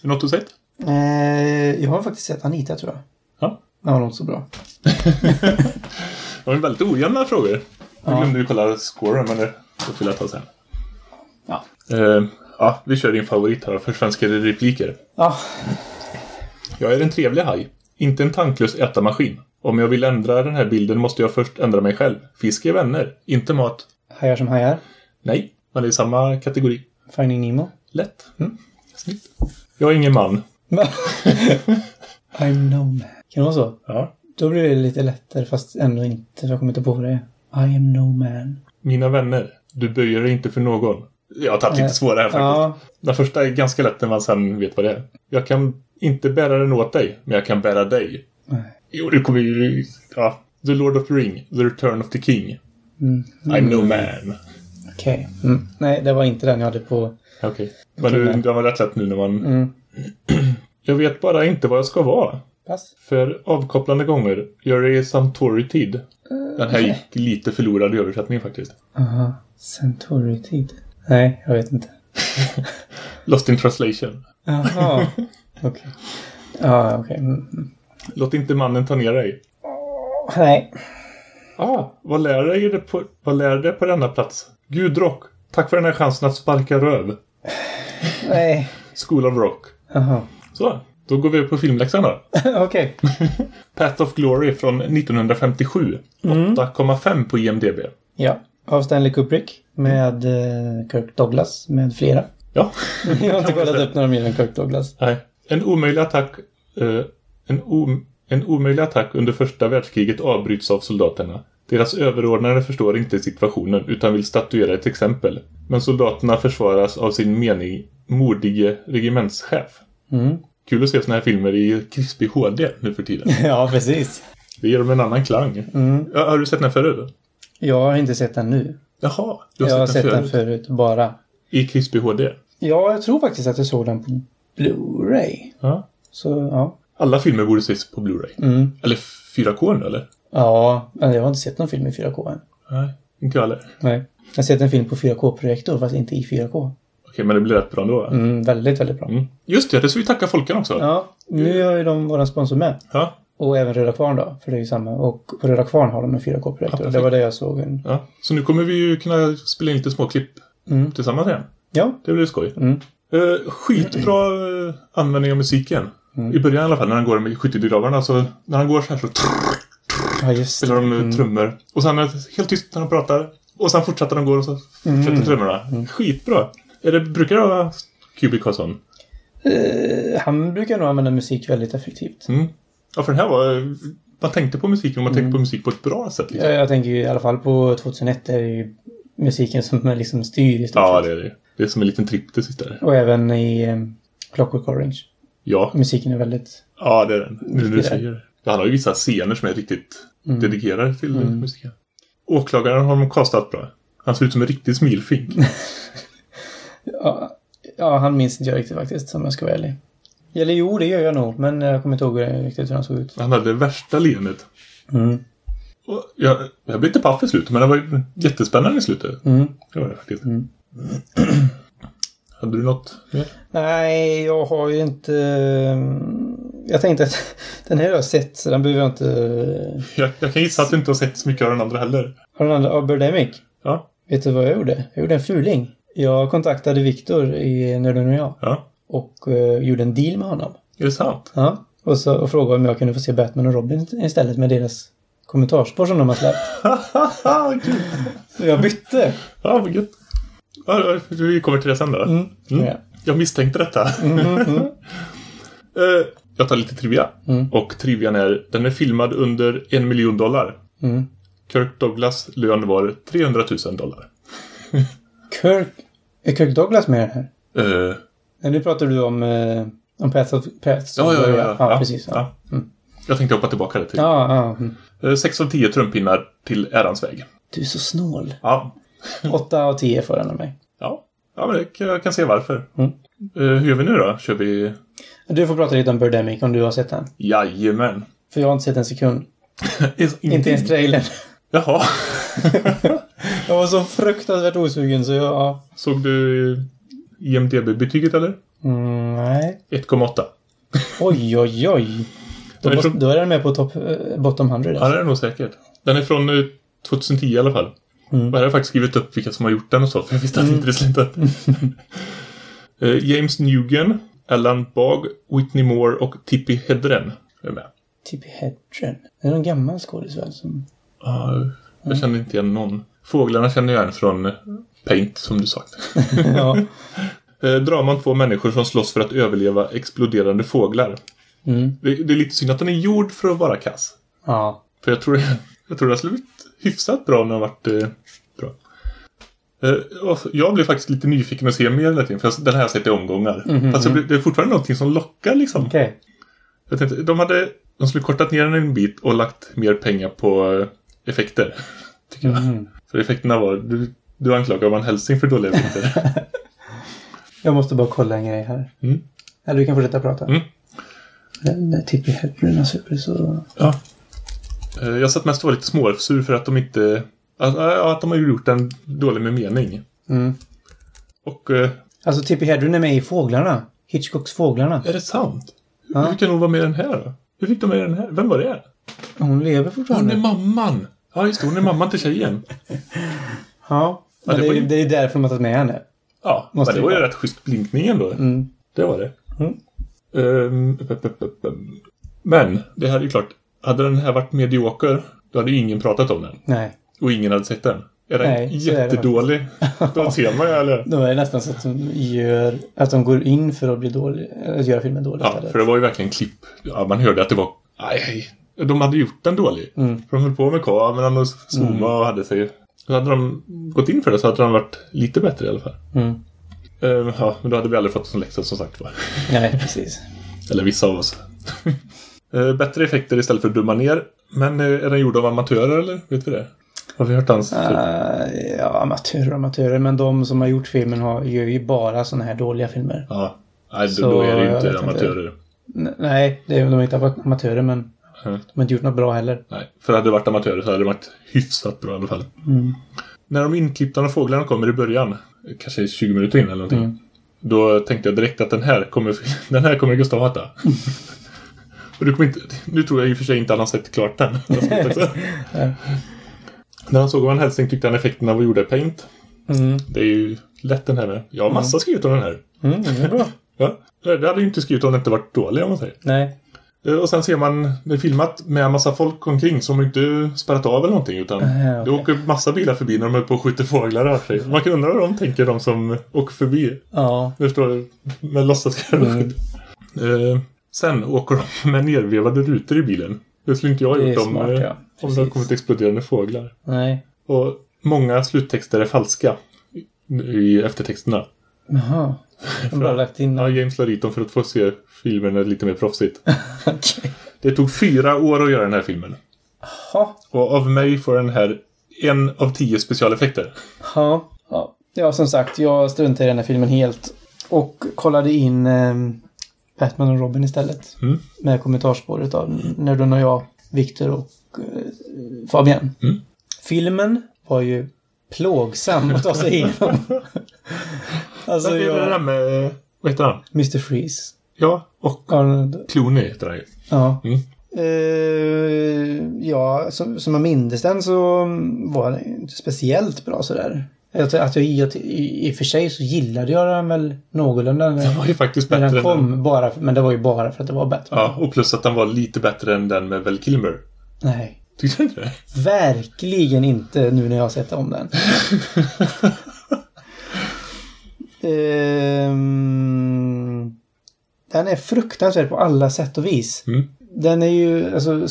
det något du sett? Eh, jag har faktiskt sett Anita tror jag. Ja. Den var nog så bra. (laughs) Det var väldigt ojämna frågor. Jag Ja. glömde ju kolla scoren, men det får jag ta sen. Ja. Eh, ja, vi kör din favorit här. Försvenskade repliker. Ja, Jag är en trevlig haj. Inte en tanklös ätarmaskin. Om jag vill ändra den här bilden måste jag först ändra mig själv. Fisk är vänner, inte mat. hajar som hajar. Nej, men det är samma kategori. Finding Nemo. Lätt. Mm. Snyggt. Jag är ingen man. (laughs) I'm no man. Kan det vara så? Ja. Då blir det lite lättare fast ändå inte. Jag kommer inte på det. I am no man. Mina vänner, du böjer dig inte för någon. Jag har tagit lite svåra här faktiskt. Ja, Den första är ganska lätt när man sen vet vad det är. Jag kan inte bära den åt dig, men jag kan bära dig. Nej. Jo, det kommer ju... Ja. The Lord of the Ring, The Return of the King. Mm. I'm no man. okej. Mm. Nej, det var inte den jag hade på. Okej. Men nu, den var rätt lätt nu när man... Mm. (clears throat) Jag vet bara inte vad jag ska vara. Pass. För avkopplande gånger gör det i Suntory-tid. Den här gick lite förlorad i översättningen faktiskt. Aha. Centauri-tid. Nej, jag vet inte. (laughs) Lost in translation. Jaha. (laughs) Okej. Ja, okej. Mm. mm. Låt inte mannen ta ner dig. Nej. Ah, vad lär dig det på, vad lär dig på denna plats? Gudrock, tack för den här chansen att sparka röv. Nej. School of Rock. Jaha. Så, då går vi upp på filmläxan då. (laughs) okej. (laughs) Path of Glory från 1957. 8,5 på IMDB. Ja. Av Stanley Kubrick med eh, Kirk Douglas med flera. Ja. (laughs) Jag har inte kollat upp några mer än Kirk Douglas. Nej. En omöjlig attack... eh, en, om, en omöjlig attack under första världskriget avbryts av soldaterna. Deras överordnade förstår inte situationen utan vill statuera ett exempel. Men soldaterna försvaras av sin mening modige regementschef. Mm. Kul att se såna här filmer i krispig HD nu för tiden. (laughs) Ja, precis. Det ger dem en annan klang. Mm. Ja, har du sett den förut? Jag har inte sett den nu. Jaha, du Jag har har sett, den, sett förut. den förut, bara. I krispig HD? Ja, jag tror faktiskt att jag såg den på Blu-ray. Ja. Så, ja. Alla filmer borde ses på Blu-ray. Mm. Eller 4K nu, eller? Ja, men jag har inte sett någon film i 4K än. Nej, inte jag heller. Nej. Jag har sett en film på 4K-projektor, fast inte i 4K. Okej, men det blir rätt bra ändå. va? Mm, väldigt, väldigt bra. Mm. Just det, det ska vi tacka folken också. Ja. Ja, nu har ju de våran sponsor med. Och även Röda Kvarn då, för det är ju samma. Och på Röda Kvarn har de en 4K-projektor. Ja, det var det jag såg. En... ja. Så nu kommer vi ju kunna spela in lite små klipp Mm. tillsammans igen. Ja. Det blir skoj. Mm. Uh, skitbra uh, användning av musiken. I början i alla fall, när han går med skyttegravarna. Så när han går så här så Ja, just spelar de Mm. trummor. Och sen är det helt tyst när de pratar. Och sen fortsätter de gå och så fortsätter Mm. trummorna. Skitbra. Är det, brukar det vara Kubrick ha sån? Eh, han brukar nog använda musik väldigt effektivt. Mm. Ja, för den här var... Man tänkte på musiken och man Mm. tänkte på musik på ett bra sätt. Liksom. Jag, jag tänker i alla fall på 2001 är det ju musiken som är (laughs) liksom styr i stort Ja, det är det. Det är som en liten sist där. Och även i um, Clockwork Orange. Ja, Musiken är väldigt... ja det är den. Nu när du säger det. Ja, Han har ju vissa scener som är riktigt Mm. dedikerade till Mm. musiken. Åklagaren har de kastat bra. Han ser ut som en riktig smilfink. (laughs) Ja, ja, han minns inte jag riktigt faktiskt, om jag ska vara ärlig. Eller jo, det gör jag nog, men jag kommer inte ihåg riktigt hur han såg ut. Han hade det värsta leendet. Mm. Och jag, jag blev lite paff i slutet, men det var jättespännande i slutet. Mm. Det var det faktiskt. Mm. Hade du något mer? Nej, jag har ju inte... mm, jag tänkte att (laughs) den här har jag sett så den behöver jag inte... Jag, jag kan gissa att du inte har sett så mycket av den andra heller. Har den andra, av Birdemic? Ja. Vet du vad jag gjorde? Jag gjorde en fuling. Jag kontaktade Viktor i Nörden och jag Ja. och eh, gjorde en deal med honom. Är det sant? Ja. Och, så, och frågade om jag kunde få se Batman och Robin istället med deras kommentarspår som de har släppt. (laughs) Kul. Jag bytte. Ja, vad gött. Vi kommer till det sen då. Mm. Mm. Ja. Jag misstänkte detta. Mm, mm, mm. (laughs) Eh, jag tar lite trivia. Och trivian är, den är filmad under en miljon dollar. Kirk Douglas lön var 300 000 dollar. (laughs) Kirk... Är Kirk Douglas med i den här? Nej, nu pratar du om, eh, om Path of... Paths ja, ja, ja, ja. ja. precis. Ja. Mm. Jag tänkte hoppa tillbaka till. Ja, ja. Mm. Eh, 6 av 10 trumpinnar till ärans väg. Du är så snål. Ja. (laughs) 8 av 10 får den av mig. Ja, ja men det, jag kan se varför. Mm. Eh, hur gör vi nu då? Kör vi... Du får prata lite om Birdemic om du har sett den. Jajamän. För jag har inte sett en sekund. (laughs) Inte ens trailern. (laughs) Jaha. Jag var så fruktansvärt osugen så jag... ja. Såg du IMDB-betyget eller? Mm, nej. 1,8. Oj, oj, oj. Då, måste, från- då är den med på topp... eh, bottom 100 Ja, alltså. det är nog säkert. Den är från eh, 2010 i alla fall. Mm. Och här har jag faktiskt skrivit upp vilka som har gjort den och så, för jag visste att inte det skulle inte... Eh, James Newgen, Alan Bagg, Whitney Moore och Tippi Hedren är med. Tippi Hedren. Det är någon gammal skådis väl som... Ja, jag känner inte igen någon. Fåglarna känner jag igen från eh, Paint, som du sagt. (laughs) (laughs) ja. Eh, drama om två människor som slåss för att överleva exploderande fåglar. Mm. Det, det är lite synd att den är gjord för att vara kass. Ja. För jag tror, (laughs) jag tror det har blivit hyfsat bra när har varit eh, bra. Eh, jag blev faktiskt lite nyfiken att se mer hela tiden, för jag- den här har jag sett i omgångar. Mhm, Fast det, blir- det är fortfarande någonting som lockar liksom. Okej. Jag tänkte, de hade, de skulle kortat ner den en bit och lagt mer pengar på eh, effekter. (laughs) Tycker jag. Mhm. För effekterna var, du, du anklagar Van Helsing för dåliga effekter. (laughs) Jag måste bara kolla en grej här. Mm. Eller du kan fortsätta prata. Mm. Den där Hedren har super så... Ja. Eh, Jag satt mest och var lite småsur för att de inte... Att, ja, att de har gjort den dålig med mening. Mm. Och... eh, Alltså Tippi Hedren är med i Fåglarna. Hitchcocks Fåglarna. Är det sant? Ja. Hur kan hon vara med i den här då? Hur fick de med den här? Vem var det? Hon lever Hon är fortfarande. mamman! Ja, just det. Hon är mamman till tjejen. (laughs) Ja. Men det det, var är, ju- det är därför de har tagit med henne. Ja, Måste men det det var ju rätt schysst blinkning ändå. Mm. Det var det. Mm. Upp. Men, det här är ju klart. Hade den här varit medioker, då hade ingen pratat om den. Nej. Och ingen hade sett den. Är den Nej, är jättedålig, då man ju eller? Då är det nästan så att de gör... Att de går in för att bli dålig. Att göra filmen dålig Ja, för det var ju verkligen klipp. Ja, man hörde att det var... Nej, de hade gjort den dålig. Mm. För de höll på med kameran och zooma och hade sig... Så hade de gått in för det så hade den varit lite bättre i alla fall. Mm. Ehm, ja, men då hade vi aldrig fått sån läxa som sagt var. Nej, precis. Eller vissa av oss. Eh, bättre effekter istället för att dumma ner. Men eh, är den gjord av amatörer eller? Vet vi det? Har vi hört hans? Uh, ja, amatörer och amatörer. Men de som har gjort filmen har, gör ju bara såna här dåliga filmer. Ja. Nej, då, då är det ju inte amatörer. Nej, det är, de är inte amatörer men Mm. de har inte gjort något bra heller. Nej, för hade det varit amatörer så hade det varit hyfsat bra i alla fall. Mm. När de inklippta fåglarna kommer i början, kanske 20 minuter in eller någonting. Mm. Då tänkte jag direkt att den här kommer, (laughs) den här kommer Gustav hata. (laughs) och du kommer inte, nu tror jag i och för sig inte att han har sett klart den. (laughs) När han såg Van Helsing tyckte han effekterna var gjorda i Paint. Mm. Det är ju lätt den här med. Jag har massa skrivit om den här. Mm, det är bra. Ja, det hade ju inte skrivit om den inte varit dålig om man säger. Nej. Eh, Och sen ser man det är filmat med en massa folk omkring som inte spärrat av eller någonting. Utan Ah, det okej. åker massa bilar förbi när de är på och skjuter fåglar och sig. Man kan undra vad de tänker, de som åker förbi. Ja. Det står med låtsaskärm och Mm. skit. (laughs) Sen åker de (laughs) med nervevade rutor i bilen. Det skulle inte jag ha gjort om, smart, eh, ja. om det hade kommit exploderande fåglar. Nej. Och många sluttexter är falska i, eftertexterna. Jaha. De har bara lagt in... Ja, James la dit dem för att få se filmen lite mer proffsigt. (laughs) Okej. Det tog fyra år att göra den här filmen. Jaha. Och av mig får den här en av tio specialeffekter. Ja. ja. Ja, som sagt, jag struntade i den här filmen helt. Och kollade in eh, Batman och Robin istället. Mm. Med kommentarspåret av Nörden och jag, Viktor och eh, Fabian. Mm. Filmen var ju plågsam att ta sig igenom. (laughs) alltså, är det där jag... med... Vad heter han? Mr. Freeze. Ja, och Ja, Clooney heter han ju. ja. Mm. Eh, ja, som, som jag minns den så var den inte speciellt bra sådär. Att, att jag, i, I och för sig så gillade jag den väl någorlunda när, Den var ju faktiskt bättre den kom. den. Bara, men det var ju bara för att det var Batman. Ja, och plus att den var lite bättre än den med Val Kilmer. Nej. Tyckte du inte det? Verkligen inte nu när jag har sett om den. (laughs) Ehm, den är fruktansvärd på alla sätt och vis. Mm. Den är ju, alltså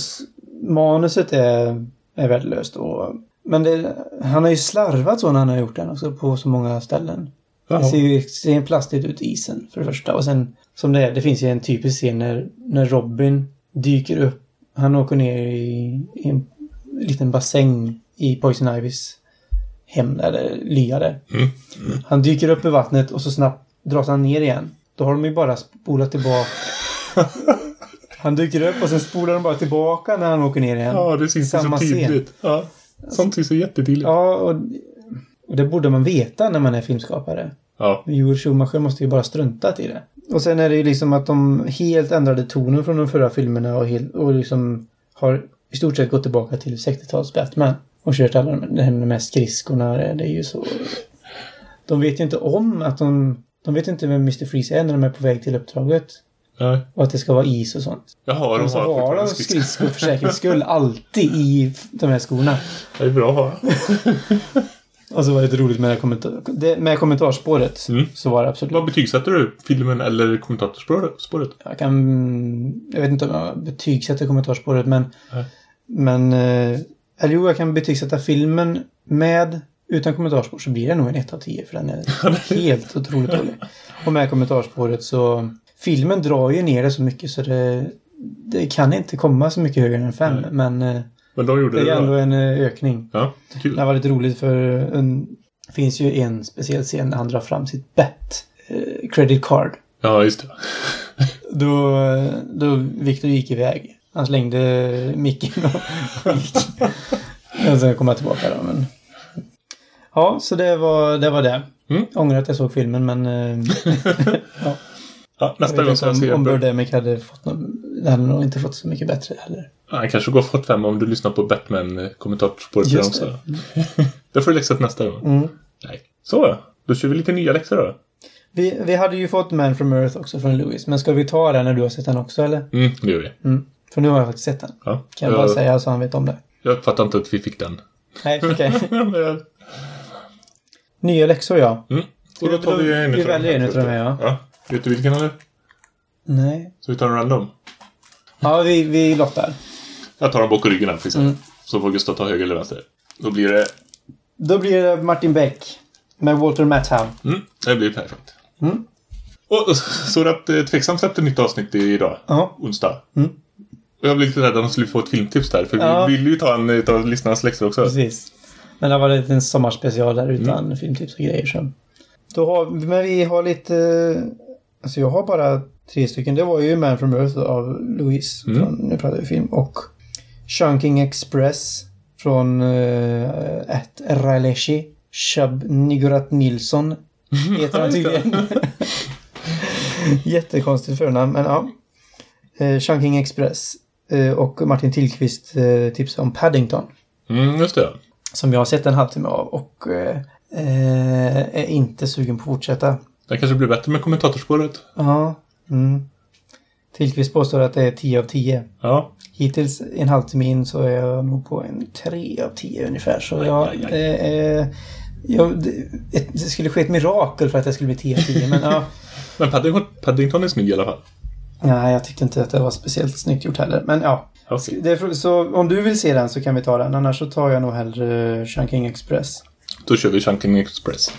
manuset är, är värdelöst och men det, han har ju slarvat så när han har gjort den också på så många ställen. Jaha. Det ser ju extremt plastigt ut isen för det första. Och sen som det är, det finns ju en typisk scen när, när Robin dyker upp. Han åker ner i, i en liten bassäng i Poison Ivys hem, eller lya där. Mm. Han dyker upp i vattnet och så snabbt dras han ner igen. Då har de ju bara spolat tillbaka. (laughs) Han dyker upp och sen spolar de bara tillbaka när han åker ner igen. Ja, det syns så Samma scen. tydligt. Ja. Sånt syns så jättetydligt. Ja, och, och det borde man veta när man är filmskapare. Ja. Joel Schumacher måste ju bara struntat i det. Och sen är det ju liksom att de helt ändrade tonen från de förra filmerna och, helt, och liksom har i stort sett gått tillbaka till 60-tals Batman. Och kört alla de, här med skridskorna. Det är ju så... De vet ju inte om att de... De vet inte vem Mr. Freeze är när de är på väg till uppdraget. Nej. Och att det ska vara is och sånt. Jaha, de så har har de skridskor. för säkerhets skull alltid i de här skorna. Det är bra att ha. (laughs) Och så var det lite roligt med, det kommentar det, med kommentarspåret. Mm. Så var det absolut. Vad betygsätter du? Filmen eller kommentatorspåret? Jag kan... Jag vet inte om jag betygsätter kommentarspåret men... Nej. Men... eh, Eller jo, jag kan betygsätta filmen med... Utan kommentarspår så blir det nog en 1 av 10 för den är (laughs) helt otroligt dålig. Och med kommentarspåret så... Filmen drar ju ner det så mycket så det... Det kan inte komma så mycket högre än en 5 Nej. men eh, Men de gjorde det det är ändå en eh, ökning. Ja, kul. Det var lite roligt för en, det finns ju en speciell scen när han drar fram sitt bet. Eh, credit card. Ja, just det. (laughs) Då, då Victor gick iväg. Han slängde micken och gick. Och sen kom jag tillbaka då. Men... Ja, så det var det. Var det. Mm. Ångrar att jag såg filmen men... eh, (laughs) ja, Ja, nästa gång jag om, Birdemic hade fått något... Det hade nog inte fått så mycket bättre heller. Ja, Han kanske går fått fem om du lyssnar på Batman-kommentatorspåret redan Just också. det. (laughs) Det får du läxa nästa gång. Mm. Nej. Så, då kör vi lite nya läxor då. Vi, vi hade ju fått Man from Earth också från Lewis. Men ska vi ta den när du har sett den också eller? Mm, det gör vi. Mm. För nu har jag faktiskt sett den. Ja. Kan jag bara säga så han vet om det. Jag uppfattar inte att vi fick den. Nej, okej. Men- (laughs) (laughs) Nya läxor ja. mm. Och då tar vi en Vi utav väljer en utav först de här, då. ja. ja. Vet du vilken eller? Nej. Så vi tar en random. Ja, vi, vi lottar. Jag tar dem bakom ryggen här, Mm. Så får Gustav ta höger eller vänster. Då blir det... Då blir det Martin Beck. Med Walter Matthau. Mm, det blir perfekt. Mm. Och så att eh, Tveksam släppte nytt avsnitt idag. Ja. Onsdag. Mm. Jag blev lite rädd att de skulle få ett filmtips där. För Ja. vi vill ju ta en utav lyssnarnas läxor också. Precis. Men det var en liten sommarspecial där utan filmtips och grejer. Så. Då har, men vi har lite... Alltså jag har bara tre stycken. Det var ju Man from Earth av Louise. Mm. Från, nu pratar vi film. Och Chunking Express från uh, ett Raleshi. Shab Nigurat Nilsson (laughs) heter han tydligen. Jättekonstigt förnamn, men ja. Uh, Chunking Express. Eh, och Martin Tillqvist uh, tipsade om Paddington. Mm, just det. Som jag har sett en halvtimme av och eh, eh, är inte sugen på att fortsätta. Det kanske blir bättre med kommentatorspåret. Ja. Mm. Tillqvist påstår att det är 10 av 10. Ja. Hittills en halvtimme in så är jag nog på en 3 av 10 ungefär. Så jag, aj, aj. det, jag, det, skulle ske ett mirakel för att det skulle bli 10 av 10. Men ja, (laughs) Men Paddington, Paddington är snygg i alla fall. nej, jag tyckte inte att det var speciellt snyggt gjort heller. Men ja. Okej. Det så om du vill se den så kan vi ta den. Annars så tar jag nog hellre Chunking Express. Då kör vi Chunking Express.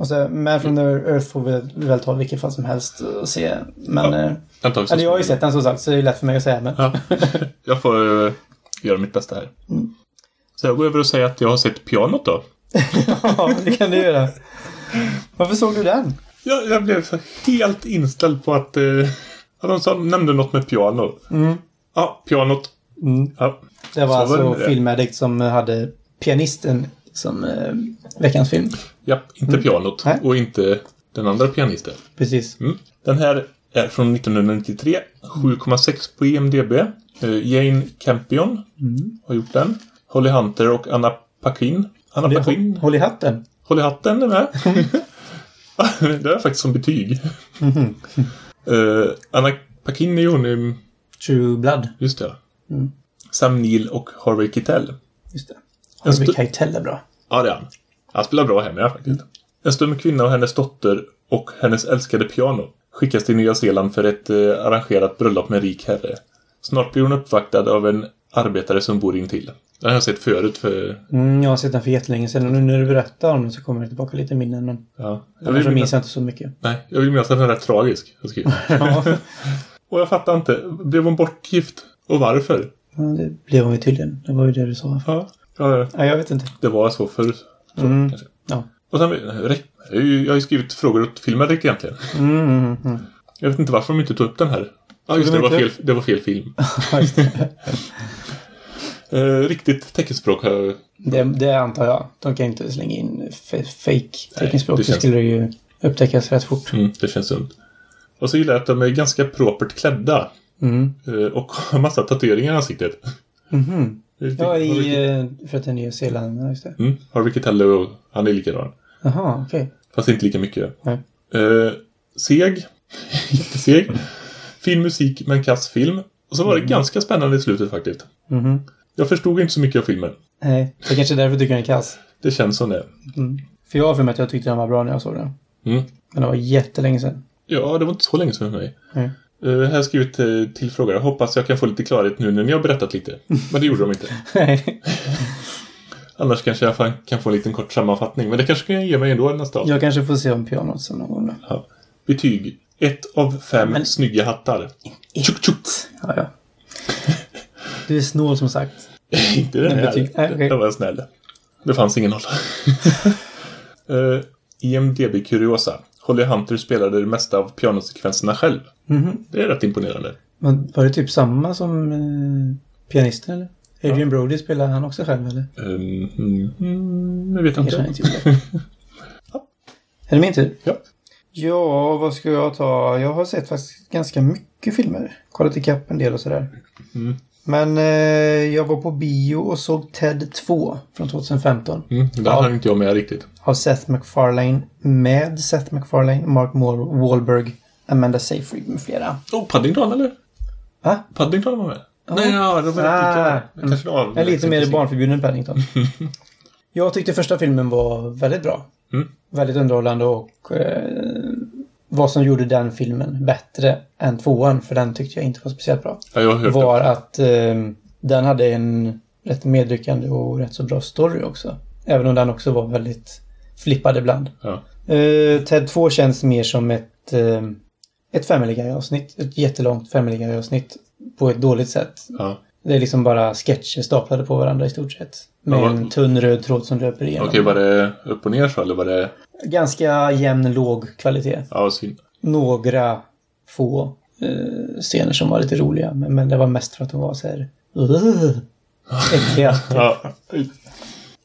Och så Man from the Earth får vi väl, ta vilket fall som helst och se. Men... Ja. eh, Den tar vi eller jag har ju sett den som sagt så det är lätt för mig att säga. Men... Ja. (laughs) jag får eh, göra mitt bästa här. Så jag går över och säger att jag har sett pianot då. (laughs) Ja, det kan du göra. Varför såg du den? Jag, jag blev helt inställd på att... Eh, ja, de sa, nämnde något med piano. Mm. Ja, pianot. Mm. Ja. Det var Så alltså det. Filmaddict som hade pianisten som eh, veckans film. ja inte pianot. Nej. Och inte den andra pianisten. Precis. Mm. Den här är från 1993. 7,6 på IMDB. Eh, Jane Campion har gjort den. Holly Hunter och Anna Paquin. Anna Paquin? Håll i hatten. Holly Hatten är med. (laughs) (laughs) det är faktiskt som betyg. (laughs) Eh, Anna Paquin är ju hon i... True Blood. Just det. Sam Neill och Harvey Keitel. Just det. Stu- Keitel är bra. Ja, det är han. Han spelar bra här med faktiskt. En stum kvinna och hennes dotter och hennes älskade piano skickas till Nya Zeeland för ett eh, arrangerat bröllop med en rik herre. Snart blir hon uppvaktad av en arbetare som bor intill. Den har jag sett förut för... Mm, jag har sett den för jättelänge sedan och nu när du berättar om den så kommer det tillbaka lite minnen. Men Ja, jag vill så minns minnas, jag inte så mycket. nej, jag vill minnas att den är rätt tragisk. Jag. (laughs) Ja, Och jag fattar inte. Blev hon bortgift? Och varför? Ja, det blev hon ju tydligen. Det var ju det du sa. Ja, ja Ja, jag vet inte. det var så förr. Så, Mm. kanske. Ja. Och sen, jag har ju- skrivit frågor åt filmen egentligen. Mm, mm, mm. Jag vet inte varför de inte tog upp den här. Ja, just det, det de var fel, det var fel film. (laughs) Det. (laughs) Eh, riktigt teckenspråk har jag... det. Det antar jag. De kan inte slänga in fake teckenspråk. det Det känns- skulle ju upptäckas rätt fort. Mm, det känns sunt. Och så gillar jag att de är ganska propert klädda. Mm. eh, Och (laughs) har massa tatueringar i ansiktet. Det är Ja, i, eh, för att det är Nya Zeeland. Just det. Mm, Harvey Keitel och han är likadan. Jaha, okej. Fast inte lika mycket. Nej. Eh, seg. (laughs) Jätteseg. Fin musik men kass film. Och så var det ganska spännande i slutet faktiskt. Mhm. Jag förstod inte så mycket av filmen. Nej, det kanske är därför du tycker den är kass. Det känns som det. Mm. För jag har för mig att jag tyckte den var bra när jag såg den. Mm. Men det var jättelänge sedan. Ja, det var inte så länge sedan för mig. Nej. Uh, här jag skrivit uh, till frågor. Jag hoppas jag kan få lite klarhet nu när ni har berättat lite. Men det gjorde de inte. Nej. (laughs) Annars kanske jag fan kan få en liten kort sammanfattning. Men det kanske kan jag ge mig ändå nästa avsnitt. jag kanske får se om pianot sen någon gång. Ja. Betyg. Ett av fem Men- snygga hattar. Tjuk, tjuk. Ja, ja. Du är snål som sagt. (laughs) inte den Men här. betyg- okej. Det var snäll. Det fanns ingen nolla. (laughs) uh, IMDB Kuriosa. Holly Hunter spelade det mesta av pianosekvenserna själv. Mhm. Det är rätt imponerande. Men var det typ samma som eh, pianisten eller? Adrian Brody spelar han också själv eller? Um, mm, mm, jag vet han inte. inte gjorde. (laughs) Är det min tur? Ja. Ja, vad ska jag ta? Jag har sett faktiskt ganska mycket filmer. Kollat ikapp en del och sådär. Mm. Men eh, jag var på bio och såg Ted 2 från 2015. Mm, där har inte jag med riktigt. Av Seth MacFarlane med Seth MacFarlane, Mark Moore, Wahlberg, Amanda Seyfried med flera. Oh, Paddington eller? Va? Paddington var med? Nej, ja, de var Ah. ah. kanske de var. Jag är lite mer barnförbjuden Paddington. (laughs) jag tyckte första filmen var väldigt bra. Mm. Väldigt underhållande och eh, vad som gjorde den filmen bättre än tvåan, för den tyckte jag inte var speciellt bra, Ja, jag var det. att eh, den hade en rätt medryckande och rätt så bra story också. Även om den också var väldigt flippad ibland. Ja. Eh, Ted 2 känns mer som ett, eh, ett Family Guy-avsnitt. Ett jättelångt Family Guy-avsnitt på ett dåligt sätt. Ja. Det är liksom bara sketcher staplade på varandra i stort sett. Med vad- en tunn röd tråd som löper igenom. Okej, var det upp och ner så eller var det... Ganska jämn, låg kvalitet. Ja, synd. Några få eh, scener som var lite roliga. Men, men det var mest för att de var så här... Uh, (laughs) äckliga. Ja. Usch,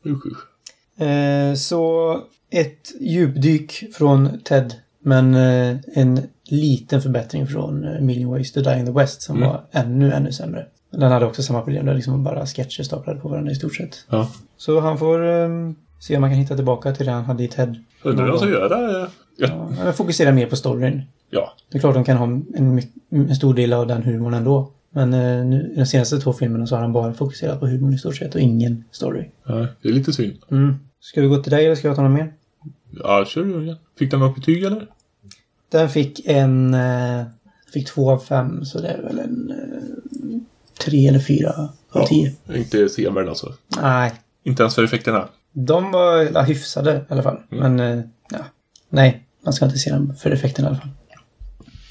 usch. Eh, så ett djupdyk från Ted. Men eh, en liten förbättring från eh, Million Ways to Die in the West som Mm. var ännu, ännu sämre. Den hade också samma problem. Det var liksom bara sketcher staplade på varandra i stort sett. Ja. Så han får eh, se om man kan hitta tillbaka till det han hade i Ted. Undrar vad de ska göra? eh, Ja. Ja, fokusera mer på storyn. ja. Det är klart de kan ha en, en stor del av den humorn ändå. Men eh, nu, i de senaste två filmerna så har han bara fokuserat på humorn i stort sett och ingen story. ja. Det är lite synd. Mm. Ska vi gå till dig eller ska jag ta någon mer? Ja, kör du igen. Fick den något betyg eller? Den fick en... Eh, fick två av fem så det är väl en... Eh, tre eller fyra av tio. Inte sevärd alltså. Nej. Inte ens för effekterna. De var ja, hyfsade i alla fall. Men eh, ja. Nej, man ska inte se dem för effekten i alla fall.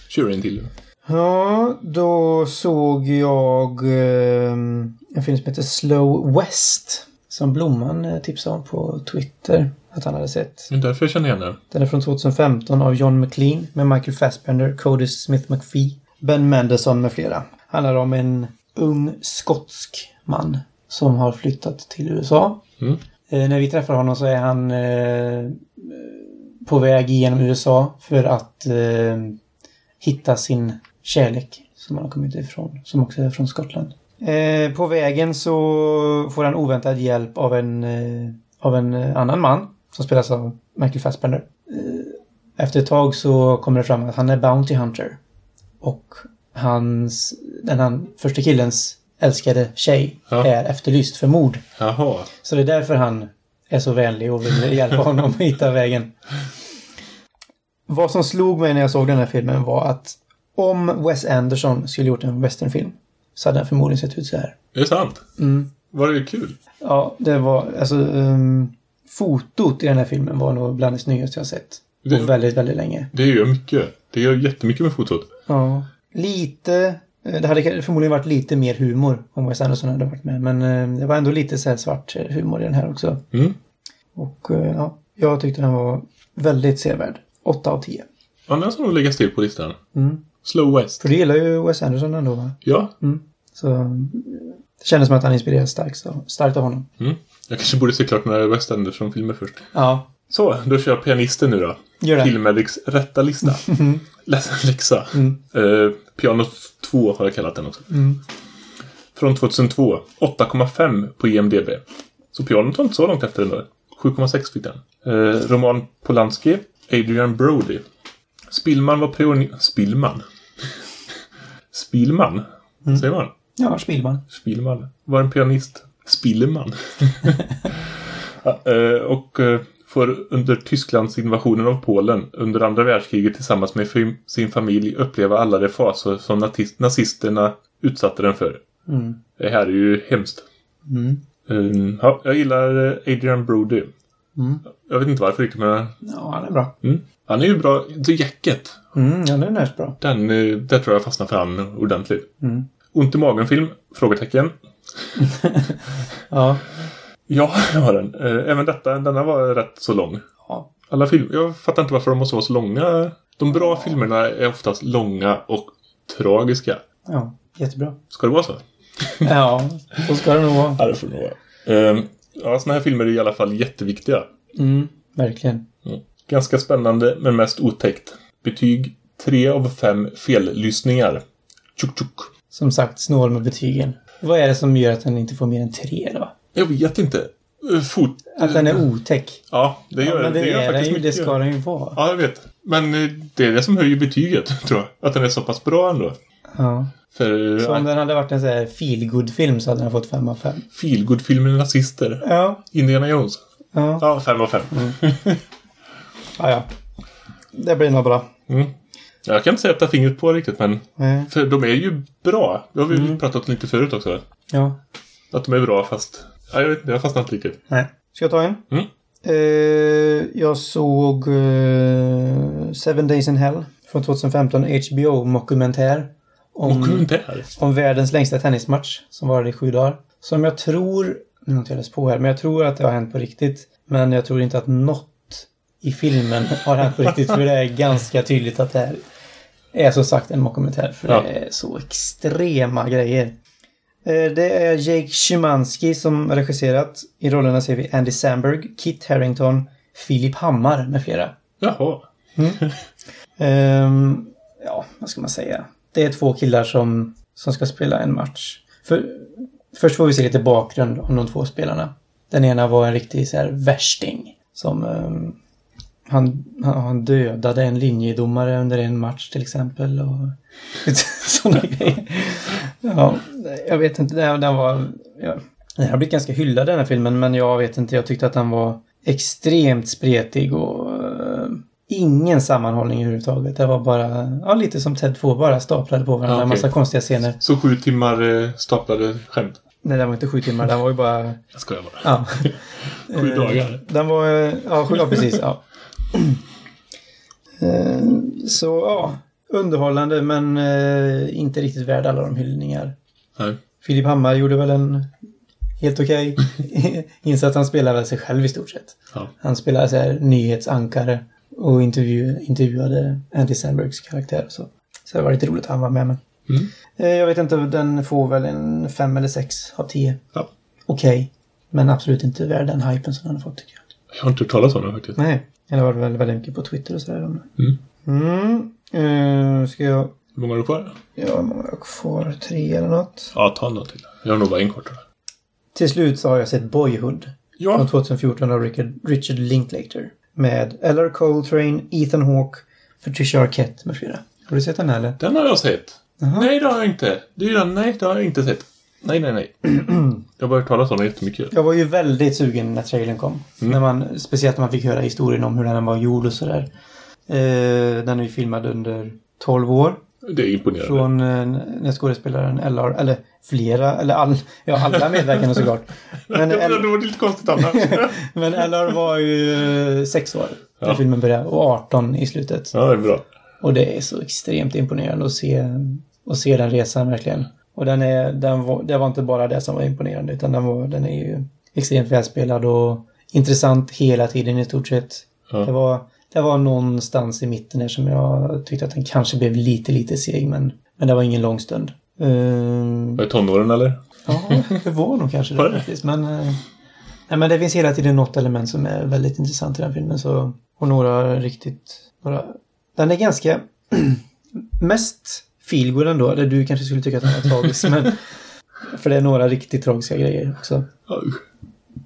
Kör en till. Ja, då såg jag eh, en film som heter Slow West. Som Blomman eh, tipsade om på Twitter att han hade sett. Är därför jag känner igen den. Den är från 2015 av John McLean med Michael Fassbender, Cody Smith McPhee, Ben Mendelsohn med flera. Handlar om en ung skotsk man som har flyttat till USA. Mm. Eh, när vi träffar honom så är han eh, på väg genom USA för att eh, hitta sin kärlek som han har kommit ifrån, som också är från Skottland. På vägen så får han oväntad hjälp av en, av en annan man som spelas av Michael Fassbender. Efter ett tag så kommer det fram att han är Bounty Hunter. Och hans, den han, första killens älskade tjej Ja. är efterlyst för mord. Jaha. Så det är därför han är så vänlig och vill hjälpa (laughs) honom att hitta vägen. Vad som slog mig när jag såg den här filmen var att om Wes Anderson skulle gjort en westernfilm så hade den förmodligen sett ut så här. Är det sant? Mm. Var det kul? Ja, det var alltså um, fotot i den här filmen var nog bland det snyggaste jag sett. Det- På väldigt, väldigt länge. Det gör mycket. Det gör jättemycket med fotot. Ja. Lite, eh, det hade förmodligen varit lite mer humor om Wes Anderson hade varit med. Men eh, det var ändå lite så här svart eh, humor i den här också. Mm. Och ja, jag tyckte den var väldigt sevärd. 8 av 10. Ja, den ska nog läggas till på listan. Mm. Slow West. För du gillar ju Wes Anderson ändå va? Ja. Så eh, det kändes som att han inspirerades starkt, av- starkt av honom. Mm. Jag kanske borde se klart några West Anderson-filmer först. Ja, Så, då kör jag pianisten nu då. Filmmedics rätta lista. Läs läxa. Mm. Eh, Piano 2 har jag kallat den också. Mm. Från 2002. 8,5 på IMDB. Så pianot var inte så långt efter den då. 7,6 fick den. Eh, Roman Polanski. Adrian Brody. Spillman var pionjär... Spillman? Spillman? Säger man? Ja, Spielman. Spielman var en pianist. Spilleman. (laughs) ja, eh, och får under Tysklands invasionen av Polen under andra världskriget tillsammans med sin familj uppleva alla de fasor som nazist- nazisterna utsatte den för. Mm. Det här är ju hemskt. Mm. Um, ja, jag gillar eh, Adrian Brody. Mm. Jag vet inte varför riktigt men Ja, han är bra. mm. han är ju bra. The Jacket. Mm, ja, den är näst bra. Den, eh, där tror jag fastnar för han ordentligt. Mm. Ont i magen-film? Frågetecken. (laughs) Ja. Ja, (laughs) jag har den. Eh, Även detta, denna var rätt så lång. ja. Alla filmer, jag fattar inte varför de måste vara så långa. De bra filmerna är oftast långa och tragiska. Ja, jättebra. Ska det vara så? (laughs) Ja, så ska det nog vara. Ja, det får det nog vara. Ehm, Ja, såna här filmer är i alla fall jätteviktiga. Mm, verkligen. Mm. Ganska spännande, men mest otäckt. Betyg 3 av 5 fellyssningar. Tjuk tjuk. Som sagt, snål med betygen. Vad är det som gör att den inte får mer än tre då? Jag vet inte. Eh, Fot... Att den är otäck? Ja, det gör, Ja, men det, det gör är den faktiskt ju, det ska den ju vara. Ja, jag vet. Men eh, det är det som höjer betyget, (laughs) tror jag. Att den är så pass bra ändå. Ja. För Så om den hade varit en sån här feel film så hade den fått fem av fem. feelgood-filmer med nazister. Ja. Indiana Jones. Ja, Ja, 5 av 5. (laughs) ja. ja. Det blir nog bra. Mm. Jag kan inte sätta fingret på riktigt, men Nej. för de är ju bra. Det har vi Mm. pratat lite förut också. Ja. Att de är bra, fast... Ja, jag vet inte, jag har fastnat inte riktigt. Nej. Ska jag ta en? Mm. Eh, jag såg eh, Seven Days in Hell från 2015. HBO-mockumentär. Om, Dokumentär. om världens längsta tennismatch som varade i sju dagar. Som jag tror, nu har inte jag läst på här, men jag tror att det har hänt på riktigt. Men jag tror inte att något i filmen (laughs) har hänt på riktigt. För det är ganska tydligt att det här är som sagt en mockumentär. För Ja. det är så extrema grejer. Eh, Det är Jake Szymanski som regisserat. I rollerna ser vi Andy Samberg, Kit Harington, Filip Hammar med flera. Jaha. (laughs) Ehm, ja, vad ska man säga? Det är två killar som, som ska spela en match. För, först får vi se lite bakgrund om de två spelarna. Den ena var en riktig så här värsting. Som ehm, han, han, dödade en linjedomare under en match till exempel. Och (laughs) sådana grejer. Ja, jag vet inte. Den, den var... Ja, den har blivit ganska hyllad den här filmen men jag vet inte. Jag tyckte att den var extremt spretig och eh, ingen sammanhållning överhuvudtaget. Det var bara, ja lite som Ted 2, bara staplade på varandra. Ja, okej. massa konstiga scener. Så sju timmar eh, staplade skämt. Nej, den var inte sju timmar, den var ju bara, Jag skojar bara. ja. (laughs) Sju Eh, dagar. Den var, eh, ja, sju, ja precis, ja. Eh, Så ja, underhållande men eh, inte riktigt värd alla de hyllningar. Nej. Filip Hammar gjorde väl en helt okej (laughs) insats. Han spelade väl sig själv i stort sett. Ja. Han spelade så här nyhetsankare och intervju, intervjuade Andy Sambergs karaktär och så. Så det var lite roligt att han var med. Men... Mm. Eh, Jag vet inte, den får väl en fem eller sex av tio. Ja. Okej. Men absolut inte värd den hypen som den har fått tycker jag. Jag har inte hört talas om den faktiskt. Nej. Det har varit väldigt, väldigt mycket på Twitter och sådär. det. Mm. Mm. Uh, ska jag... Hur många har du kvar? Ja, hur många har jag kvar? Tre eller något? Ja, ta något till. Jag har nog bara en tror jag. Till slut så har jag sett Boyhood. Från Ja, 2014 av Richard, Richard Linklater. Med Eller Coltrane, Ethan Hawke, Patricia Arquette med flera. Har du sett den här eller? den har jag sett. Jaha. Nej, det har jag inte. Det är den. Nej, det har jag inte sett. Nej, nej, nej. (clears throat) jag har hört talas om den jättemycket. Jag var ju väldigt sugen när trailern kom. Mm. När man, speciellt när man fick höra historien om hur den var gjord och sådär. Eh, den är ju filmad under 12 år. Det är imponerande. Från eh, när skådespelaren LR, eller flera, eller all, ja alla medverkande såklart. (laughs) Men, det, det var lite konstigt annars. (laughs) men LR var ju eh, sex år när Ja. filmen började och 18 i slutet. ja, det är bra. Och det är så extremt imponerande att se, att se den resan verkligen. Och den är, den var, det var inte bara det som var imponerande utan den, var, den är ju extremt välspelad och intressant hela tiden i stort sett. Ja. Det, var, det var någonstans i mitten här som jag tyckte att den kanske blev lite, lite seg men, men det var ingen lång stund. Ehm, Vad är tonåren eller? ja, det var nog kanske Var det det? faktiskt. Men, eh, nej, men det finns hela tiden något element som är väldigt intressant i den filmen. Så, och några riktigt... Några, den är ganska... (clears throat) mest feelgood ändå. Eller du kanske skulle tycka att den är tragisk. (laughs) men, för det är några riktigt tragiska grejer också.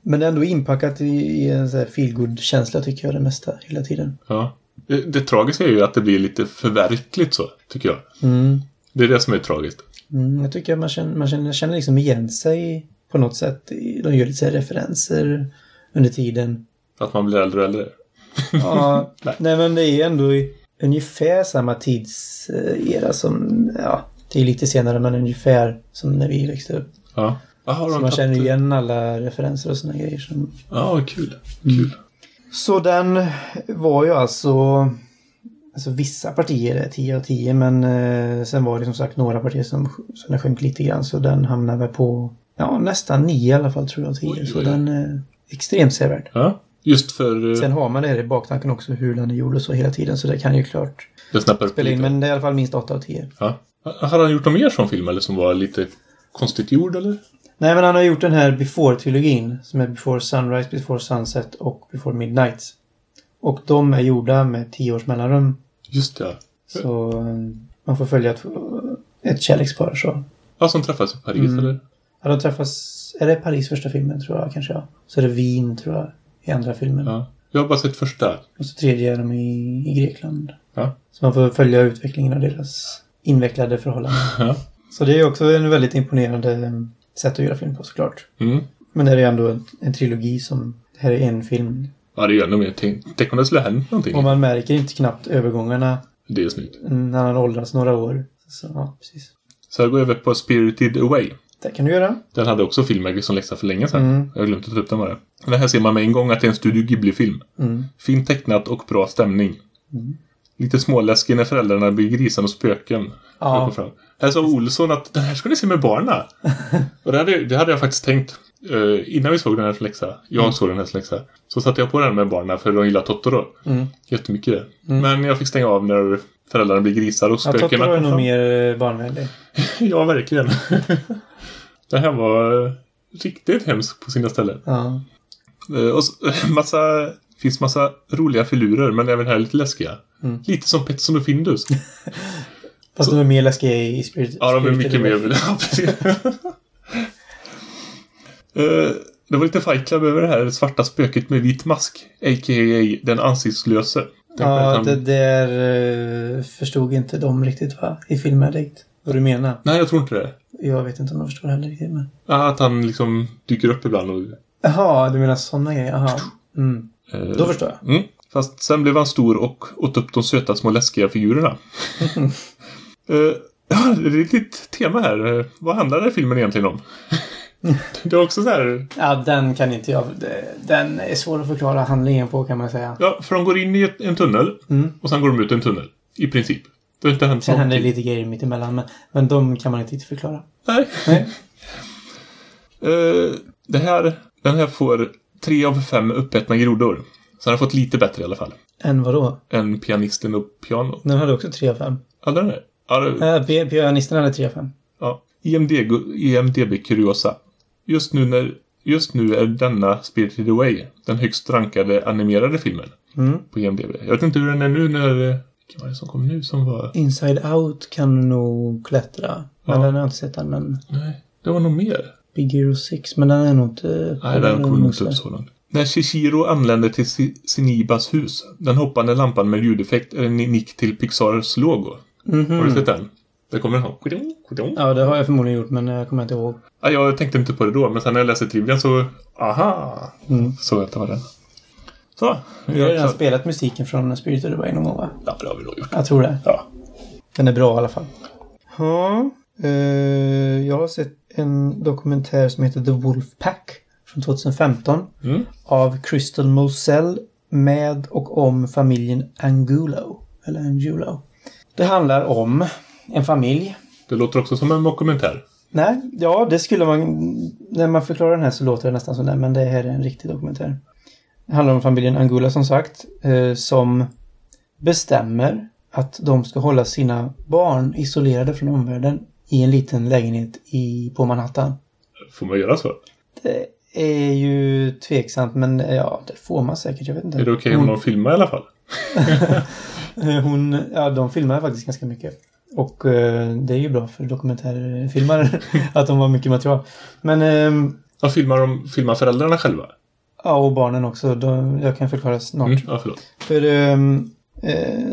Men det är ändå inpackat i, i en sån här feelgood-känsla tycker jag det mesta hela tiden. ja. Det, det tragiska är ju att det blir lite för verkligt så, tycker jag. Mm. Det är det som är tragiskt. Mm, jag tycker att man känner, man känner, känner liksom igen sig på något sätt. De gör lite referenser under tiden. Att man blir äldre och äldre. Ja, (laughs) Nej. nej men det är ändå i ungefär samma tidsera som, ja, det är lite senare men ungefär som när vi växte upp. Ja. Har Så man känner igen alla referenser och sådana grejer. Som... Ja, kul. Kul. Så den var ju alltså, alltså vissa partier är 10 av 10 men eh, sen var det som sagt några partier som, som den sjönk lite grann så den hamnar väl på, ja nästan 9 i alla fall tror jag av 10. Oj, Så oj, den är extremt sevärd. Ja. Just för... eh, Sen har man det i baktanken också hur den är gjord och så hela tiden så det kan ju klart det spela in lite. men det är i alla fall minst 8 av 10. Ja. Har han gjort någon mer sån film eller som var lite konstigt gjord eller? Nej men han har gjort den här Before-trilogin som är Before Sunrise, Before Sunset och Before Midnight. Och de är gjorda med 10 års mellanrum. Just det. Så eh, man får följa ett, ett kärlekspar så. Ja, som träffas i Paris Mm. eller? Ja, de träffas, är det Paris första filmen tror jag kanske ja. Så är det Wien tror jag i andra filmen. Ja. Jag har bara sett första. Och så tredje är de i, i Grekland. Ja. Så man får följa utvecklingen av deras invecklade förhållanden. (laughs) Ja. Så det är också en väldigt imponerande sätt att göra film på såklart. Mm. Men det är ändå en, en trilogi som... Det här är en film. Ja, det är ju ännu mer. Tänk, tänk om det skulle ha hänt någonting. Och man märker inte knappt övergångarna Det är snyggt. när han åldras några år. Så ja, precis. Så jag går över på Spirited Away. Det kan du göra. Den hade också filmmägg som läxa för länge sedan. Mm. Jag har glömt att ta upp den bara. Det här ser man med en gång att det är en Studio Ghibli-film. Mm. Fint tecknat och bra stämning. Lite småläskig när föräldrarna blir grisar och spöken. Ja. Här sa Olsson att den här ska ni se med barna. (laughs) och det hade, det hade jag faktiskt tänkt. eh, innan vi såg den här läxa. Jag såg den här läxa. Så satte jag på den med barnen för de gillar Totoro. Mm. Jättemycket. Men jag fick stänga av när föräldrarna blir grisar och Ja, spökena Totoro är nog mer eh, barnvänlig. (laughs) Ja, verkligen. (laughs) det här var eh, riktigt hemskt på sina ställen. Ja. Eh, Och så, (laughs) massa, finns massa roliga filurer, men även här lite läskiga. Mm. Lite som Petson och Findus. Fast de är mer läskiga i Spirit. Ja, de är mycket mer... Eh, Det var lite Fight Club över det här svarta spöket med vit mask. A.k.a. den ansiktslöse. Ja, det där eh, förstod inte de riktigt va? I filmaddict. Vad du menar? Nej, jag tror inte det. Jag vet inte om de förstår heller riktigt. Men... Ja, att han liksom dyker upp ibland och... Jaha, du menar sådana grejer? Jaha. Mm. eh, Då förstår jag. Mm. Fast sen blev han stor och åt upp de söta små läskiga figurerna. (laughs) Eh, ja, det är ditt tema här. Eh, vad handlar den här filmen egentligen om? Det är också så här... Ja, den kan inte jag... Den är svår att förklara handlingen på kan man säga. Ja, för de går in i en tunnel Mm. och sen går de ut i en tunnel. I princip. Det har inte hänt Sen händer det lite grejer mitt emellan men, men de kan man inte förklara. Nej. Nej. (laughs) Eh, det här, den här får tre av fem uppätna grodor. Så den har fått lite bättre i alla fall. Än vadå? Än pianisten och piano. Den hade också 3 av 5. Hade den det? Pi- pianisten hade 3 av 5. ja. IMDb, IMDb Kuriosa. Just nu, när, just nu är denna Spirited Away den högst rankade animerade filmen Mm. på IMDb. Jag vet inte hur den är nu när eh, Vad var det som kom nu som var... Inside Out kan nog klättra. Men Ja. den har jag inte sett än. Men Nej, det var nog mer. Big Hero 6. Men den är nog inte... Nej, den kom nog inte upp så långt. När Shishiro anländer till Si- Sinibas hus, den hoppande lampan med ljudeffekt är en nick till Pixars logo. Har du sett den? Det kommer den kudung. Ja, det har jag förmodligen gjort men jag kommer inte ihåg. Ja, jag tänkte inte på det då, men sen när jag läste trivian så... Aha! Mm. Så det var den. Så. Vi har redan spelat musiken från Spirit of the Way någon gång va? Ja, det har vi nog gjort. Jag tror det. Ja. Den är bra i alla fall. Ja, eh, jag har sett en dokumentär som heter The Wolf Pack från 2015 Mm. av Crystal Moselle med och om familjen Angulo. Eller Angulo. Det handlar om en familj. Det låter också som en dokumentär. Nej, ja det skulle man... När man förklarar den här så låter det nästan som det, men det här är en riktig dokumentär. Det handlar om familjen Angula som sagt, eh, som bestämmer att de ska hålla sina barn isolerade från omvärlden i en liten lägenhet i, på Manhattan. Får man göra så? Det är ju tveksamt, men eh, ja, det får man säkert. Jag vet inte. Är det okej om de filmar i alla fall? (laughs) Hon, ja, de filmar faktiskt ganska mycket. Och eh, det är ju bra för dokumentärfilmare (laughs) att de har mycket material. Men ehm, Ja, filmar, de, filmar föräldrarna själva? Ja, och barnen också. De, jag kan förklara snart. Mm. Ja, förlåt. För ehm, eh,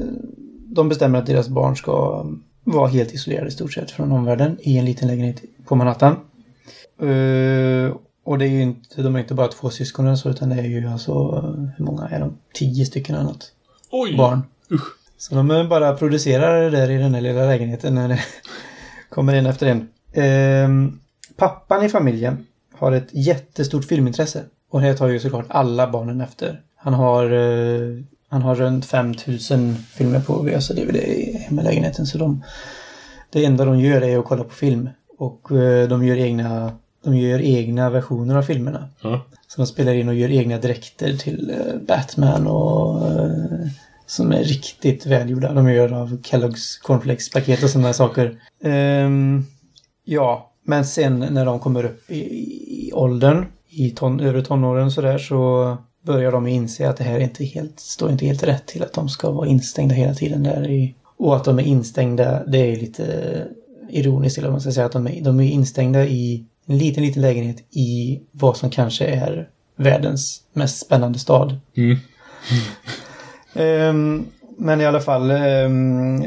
de bestämmer att deras barn ska vara helt isolerade i stort sett från omvärlden i en liten lägenhet på Manhattan. Eh, och det är ju inte, de är inte bara två syskon så, utan det är ju alltså, hur många är de? Tio stycken eller något. Oj! Barn. Usch. Så de eh, bara producerar det där i den här lilla lägenheten när det (laughs) kommer en efter en. Ehm, pappan i familjen har ett jättestort filmintresse. Och det tar ju såklart alla barnen efter. Han har, eh, han har runt 5000 filmer på VHS och DVD hemma i lägenheten. Så de, det enda de gör är att kolla på film. Och eh, de gör egna, de gör egna versioner av filmerna. Ja. Så de spelar in och gör egna dräkter till eh, Batman och eh, som är riktigt välgjorda. De gör av Kellogg's cornflakes-paket och sådana saker. Um, ja, men sen när de kommer upp i, i åldern, i ton, övre tonåren sådär, så börjar de inse att det här inte helt, står inte helt rätt till att de ska vara instängda hela tiden där i, och att de är instängda, det är lite ironiskt eller vad man ska säga, att de är, de är instängda i en liten, liten lägenhet i vad som kanske är världens mest spännande stad. Mm men i alla fall, ehm,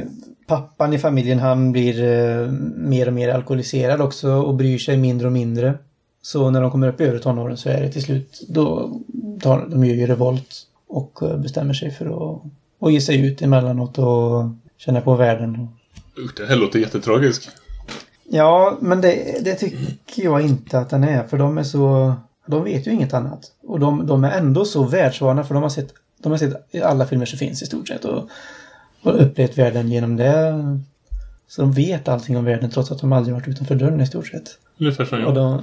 pappan i familjen han blir eh, mer och mer alkoholiserad också och bryr sig mindre och mindre. Så när de kommer upp i övre tonåren så är det till slut, då tar de ju revolt och eh, bestämmer sig för att, att ge sig ut emellanåt och känna på världen. Det här låter jättetragiskt. Ja, men det, det tycker jag inte att den är, för de är så... De vet ju inget annat. Och de, de är ändå så världsvana, för de har sett, de har sett alla filmer som finns i stort sett och, och upplevt världen genom det. Så de vet allting om världen trots att de aldrig varit utanför dörren i stort sett. Ungefär som Och, jag. (laughs) de...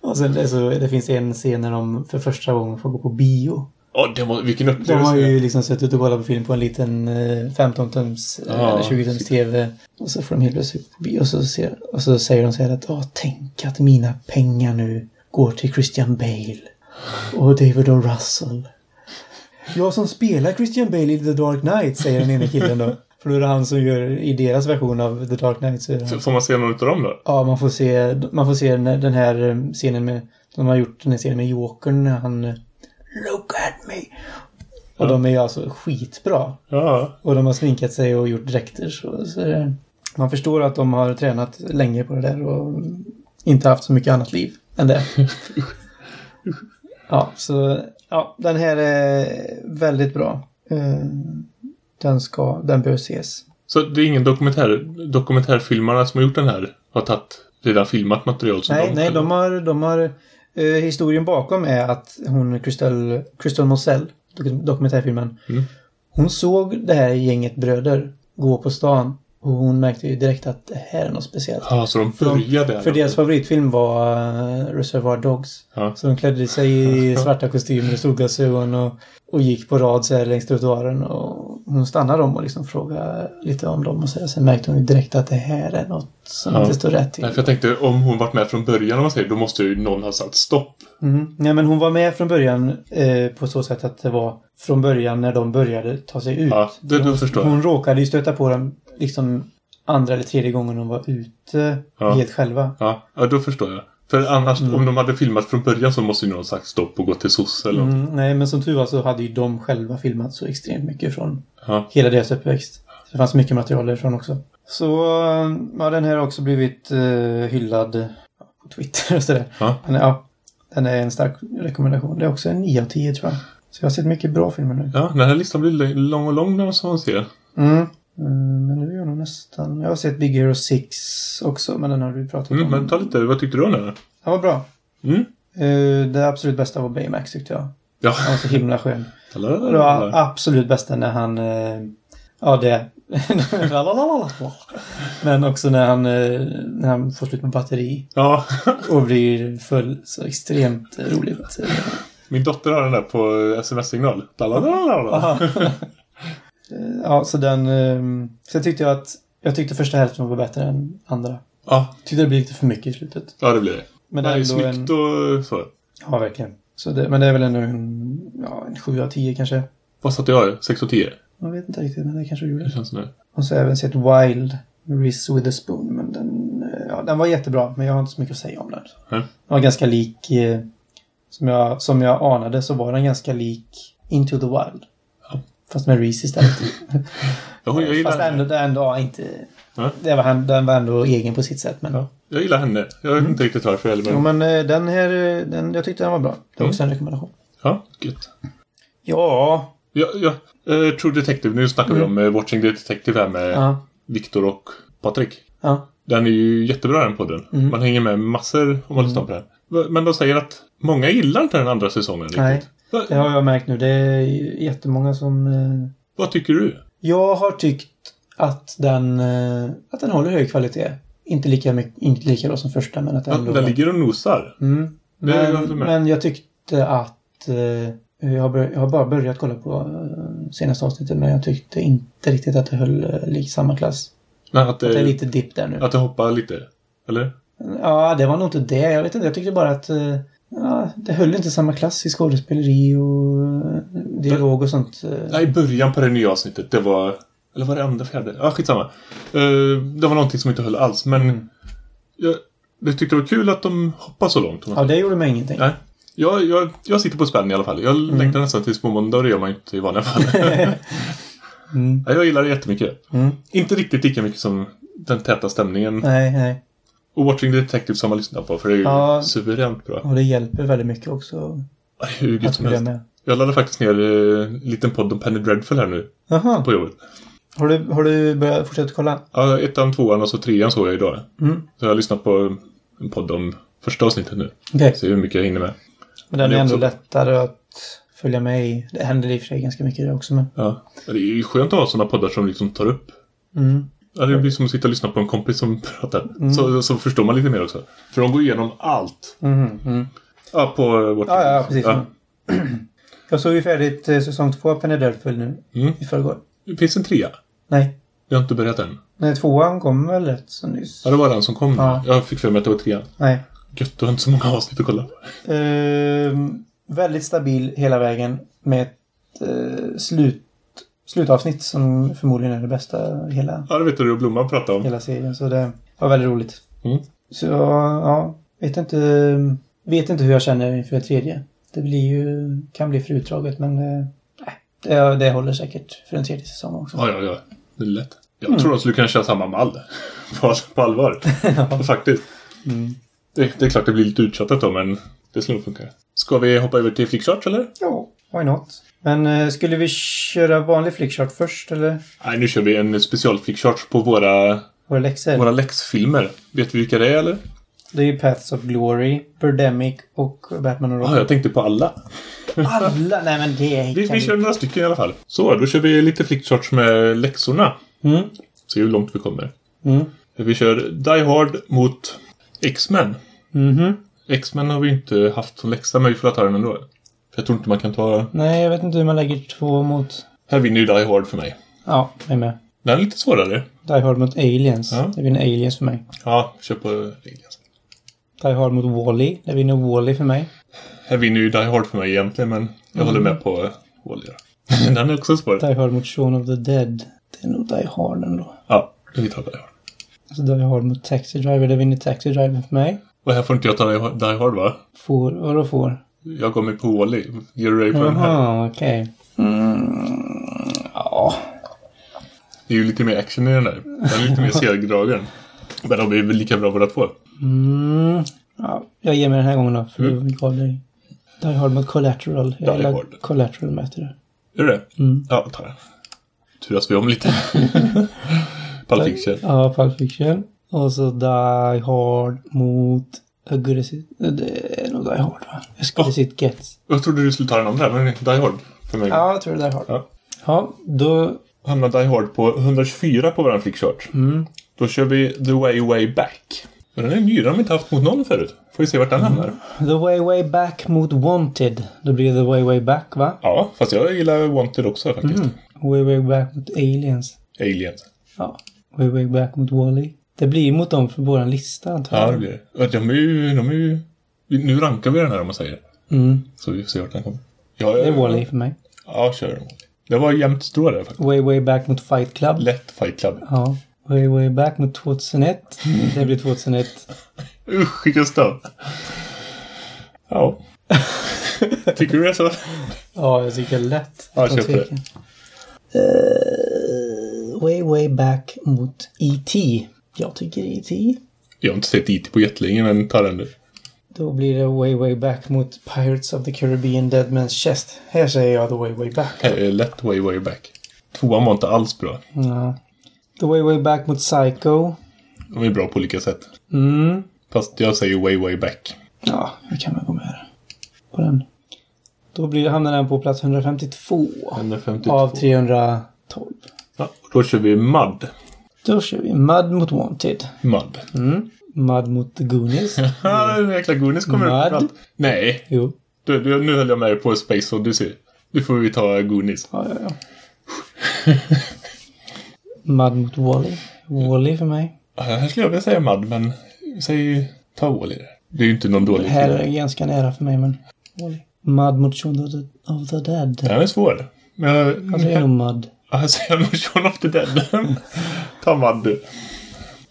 och sen det, så, det finns en scen när de för första gången får gå på bio. Ja, det var, vilken De upplevelse. har ju liksom suttit och kollat på film på en liten eh, 15-tums Ja, eller 20-tums TV. Och så får de helt plötsligt på bio och så, ser, och så säger de så här att Åh, tänk att mina pengar nu går till Christian Bale. Och David O. Russell. Jag som spelar Christian Bale i The Dark Knight, säger den ene killen då. (laughs) För då är det han som gör, i deras version av The Dark Knight så han Får man se någon av dem då? Ja, man får se, man får se den, här eh, scenen med, de har gjort den här scenen med Jokern när han eh, Look at me! Och de är ju alltså skitbra. Ja. Och de har sminkat sig och gjort dräkter så, så man förstår att de har tränat länge på det där och inte haft så mycket annat liv än det. (laughs) ja, så ja, den här är väldigt bra. Eh, Den ska, den bör ses. Så det är ingen dokumentär, dokumentärfilmarna som har gjort den här har tagit redan filmat material som Nej, de nej, de har, de har eh, historien bakom är att hon, Crystal Moselle, dok- dokumentärfilmen, Mm. hon såg det här gänget bröder gå på stan och hon märkte ju direkt att det här är något speciellt. Ja, så de För de- började För deras favoritfilm var uh, Reservoir Dogs. Ja. Så de klädde sig i (laughs) svarta kostymer och solglasögon och, och gick på rad så här längs trottoaren. Och hon stannar dem och liksom frågar lite om dem och så, sen märkte hon ju direkt att det här är något som Ja. inte står rätt till. Nej, för jag tänkte om hon varit med från början om man säger, då måste ju någon ha satt stopp. Mm. Nej, men hon var med från början eh, på så sätt att det var från början när de började ta sig ut. Ja, det, det hon, förstår hon råkade ju stöta på dem liksom andra eller tredje gången hon var ute Ja. helt själva. Ja, ja, då förstår jag. För annars, om de hade filmat från början så måste ju någon sagt stopp och gått till SOS eller något. Mm, nej, men som tur var så hade ju de själva filmat så extremt mycket från Ja. hela deras uppväxt. Så det fanns mycket material därifrån också. Så, eh, ja, den här har också blivit eh, hyllad på Twitter och sådär. Ja. Men ja, den är en stark rekommendation. Det är också en 9 av 10 tror jag. Så jag har sett mycket bra filmer nu. ja, den här listan blir lång och lång när man ser. Mm. Mm, men nu är jag nog nästan... Jag har sett Big Hero 6 också, men den har du pratat Mm, om. men ta lite, vad tyckte du om den? Den var bra. Mm? Eh, det absolut bästa var Baymax tyckte jag. Ja. Han var så himla skön. Det var absolut bästa när han... eh, Ja, det... (laughs) Men också när han, eh, när han får slut på batteri ja. och blir full. Så extremt roligt. Min dotter har den där på sms-signal. (laughs) Lalalala. Ja, så den... eh, Sen tyckte jag att... Jag tyckte första hälften var bättre än andra. Ja, Tyckte det blev lite för mycket i slutet. ja, det blir det. Men det är ändå snyggt en... och så. Ja, verkligen. Så det, men det är väl ändå en, ja, en 7 av 10 kanske. Vad satte jag? 6 och 10? Jag vet inte riktigt, men det kanske du Det gjorde. känns nu. Och så har jag även sett Wild, Riz with a Spoon. Men den, eh, ja, den var jättebra, men jag har inte så mycket att säga om den. Nej. Den var ganska lik, eh, som, jag, som jag anade så var den ganska lik Into the Wild. Fast med Reese istället. Ja, jag gillar Fast ändå, det ändå inte... Ja. Det var, den var ändå egen på sitt sätt. Men, Ja, jag gillar henne. Jag vet inte riktigt varför heller, jo, men... men eh, den här, eh, den, jag tyckte den var bra. Det var Mm. också en rekommendation. Ja, gött. Ja. Ja, ja. Eh, True Detective, nu snackar vi om Watching the Detective här med Ja. Viktor och Patrik. Ja. Den är ju jättebra den podden. Mm. Man hänger med massor om man lyssnar på den. Men de säger att många gillar inte den andra säsongen Nej. riktigt. Va, Det har jag märkt nu. Det är jättemånga som... eh, Vad tycker du? Jag har tyckt att den, eh, att den håller hög kvalitet. Inte lika, mycket, inte lika bra som första, men att Ja, ändå... den ligger och nosar. Mm. Det är jag Men, men jag tyckte att... eh, Jag har, bör, jag har bara börjat kolla på senaste avsnittet, men jag tyckte inte riktigt att det höll lik samma klass. Nej, att Att det är det, lite dipp där nu. att det hoppar lite. Eller? Ja, det var nog inte det. Jag vet inte. Jag tyckte bara att... Ja, det höll inte samma klass i skådespeleri och eh, dialog och sånt. Nej, i början på det nya avsnittet. Det var... Eller var det andra, fjärde? Ja, skitsamma. Uh, det var någonting som inte höll alls, men... Mm. Jag, jag tyckte det var kul att de hoppade så långt. Ja, det gjorde mig ingenting. Nej. Jag, jag, jag sitter på spänn i alla fall. Jag Mm. längtar nästan till små måndag och det gör man inte i vanliga fall. (laughs) Mm. Nej, jag gillar det jättemycket. Mm. Inte riktigt lika mycket som den täta stämningen. Nej, nej. Watching the Detective som man lyssnar på, för det är ju Ja. suveränt bra. Och det hjälper väldigt mycket också. Hur gött som helst. Jag laddade faktiskt ner eh, en liten podd om Penny Dreadful här nu Jaha. på jobbet. Har du, har du börjat fortsätta kolla? Ja, ettan, tvåan och så trean såg jag idag. Mm. Så jag har lyssnat på en podd om första avsnittet nu. Okej. Se hur mycket jag hinner med. Men den Det är ändå också- lättare att följa med i. Det händer i och för sig ganska mycket det också, men... Ja. Det är ju skönt att ha sådana poddar som liksom tar upp Mm. Ja, det blir som att sitta och lyssna på en kompis som pratar. Så, så förstår man lite mer också. För de går igenom allt. Mm. Mm. Ja, på vårt... Ja, ja, precis. Ja. (clears throat) Jag såg ju färdigt eh, säsong två av Penny nu Mm. i förrgår. Det finns en trea. Nej. Jag har inte börjat än. Nej, tvåan kom väl rätt så nyss? Ja, det var den som kom. Ja. Jag fick för mig att det var trean. Nej. Gött, du har inte så många avsnitt att kolla på. Ehm, väldigt stabil hela vägen med ett eh, slut, slutavsnitt som förmodligen är det bästa i hela, Ja, det vet du och Blomman pratade om. hela serien. Så det var väldigt roligt. Mm. Så ja, vet inte, vet inte hur jag känner inför det tredje. Det blir ju, kan bli för utdraget men eh, nej, det, det håller säkert för en tredje säsong också. Ja, ja, ja. Det är lätt. Jag Mm. tror de skulle kunna köra samma mall. (laughs) På, på allvar. (laughs) Faktiskt. Mm. Det, det är klart det blir lite uttjatat då, men det skulle nog funka. Ska vi hoppa över till Flickcharts eller? Ja, why not? Men eh, skulle vi köra vanlig flickchart först eller? Nej, nu kör vi en special Flickcharts på våra, Våra läxor? våra läxfilmer. Vet vi vilka det är eller? Det är ju Paths of Glory, Birdemic och Batman och Ja, Robin. jag tänkte på alla. Alla? Nej men det Vi, kan vi kör några stycken i alla fall. Så, då kör vi lite flickcharts med läxorna. Mm. Se hur långt vi kommer. Mm. Vi kör Die Hard mot X-Men. Mhm. X-Men har vi inte haft som läxa, men vi får ta den ändå. För jag tror inte man kan ta... Nej, jag vet inte hur man lägger två mot... Här vinner ju Die Hard för mig. Ja, jag är med. Den är lite svårare. Die Hard mot Aliens. Ja. Det vinner Aliens för mig. Ja, kör på Aliens. Die Hard mot Wall-E. Det vinner Wall-E för mig. Här vinner ju Die Hard för mig egentligen, men jag håller med på Wall-E. (laughs) Den är också svår. Die Hard mot Shaun of the Dead. Det är nog Die Hard ändå. Ja, vi tar Die Hard. Alltså Die Hard mot Taxi Driver. Det vinner Taxi Driver för mig. Och här får inte jag ta Die Hard, va? Får, vadå får? Jag går med på Wall-E. Get ready for den här. Jaha, okej. Mm, ja. Det är ju lite mer action i den där. Den är lite mer (laughs) segdragen. Men de är väl lika bra båda två. Mm, ja. Jag ger mig den här gången då. För Mm. du gav dig Die Hard mot Collateral. Jag Die gillar Hard. Collateral bättre. Är det? Mm. Ja, ta den. Turas vi om lite. (laughs) Pulp Fiction. Ja, Pulp Fiction. Och så Die Hard mot... Se- Det är nog Die Hard va? Jag skulle Oh. sett Gets. Jag trodde du skulle ta den andra, men Die Hard. För mig. Ja, jag tror det är Die Hard. Ja. Ja, då... Hamnar Die Hard på 124 på våran flickchart. Mm. Då kör vi The Way Way Back. Men den är ny, den har vi inte haft mot någon förut. Får vi se vart den hamnar. The Way Way Back mot Wanted. Då blir det The Way Way Back va? Ja, fast jag gillar Wanted också faktiskt. Mm. Way Way Back mot Aliens. Aliens. Ja. Way Way Back mot Wall-E. Det blir mot dem för våran lista antar Ja, jag. det blir det. De är ju... De är ju... Nu rankar vi den här om man säger. Mm. Så vi får se vart den kommer. Ja, Det är Wall-E för mig. Ja, kör den. Det var jämnt strå där faktiskt. Way Way Back mot Fight Club. Lätt Fight Club. Ja. Way Way Back mot 2001. Det blir 2001. (laughs) Usch, Gustav. Ja. (laughs) Tycker du det så? Ja, jag tycker lätt. Ja, köp det. Eh, way Way Back mot E.T. Jag tycker E.T. Jag har inte sett IT på jättelänge, men ta den du. Då blir det Way Way Back mot Pirates of the Caribbean Dead Man's Chest. Här säger jag The Way Way Back. Här är lätt Way Way Back. Tvåan var inte alls bra. Ja. The Way Way Back mot Psycho. De är bra på olika sätt. Mm. Fast jag säger Way Way Back. Ja, hur kan man gå med på den? Då blir, hamnar den på plats 152 152. av 312. Ja, då kör vi Mud. Då kör vi Mud mot Wanted. Mud. Mm. Mud mot Goonies. (laughs) Ja, jäkla Goonies kommer upp Mud. överallt. Nej, Jo. du, du, nu höll jag med dig på Space Odyssey. Nu får vi ta Goonies. Ja, ja, ja. (laughs) Mud mot Wally. Wally för mig. Här skulle jag vilja säga Mud, men säg ta Wall-E. Det är ju inte någon dålig Här film. är det ganska nära för mig, men Wally. Mud mot Shaun of the, of the Dead. Den är svår. Men jag, Jag säger nog Mud. Ja, jag säger nog Shaun of the Dead. (laughs) ta Mud du.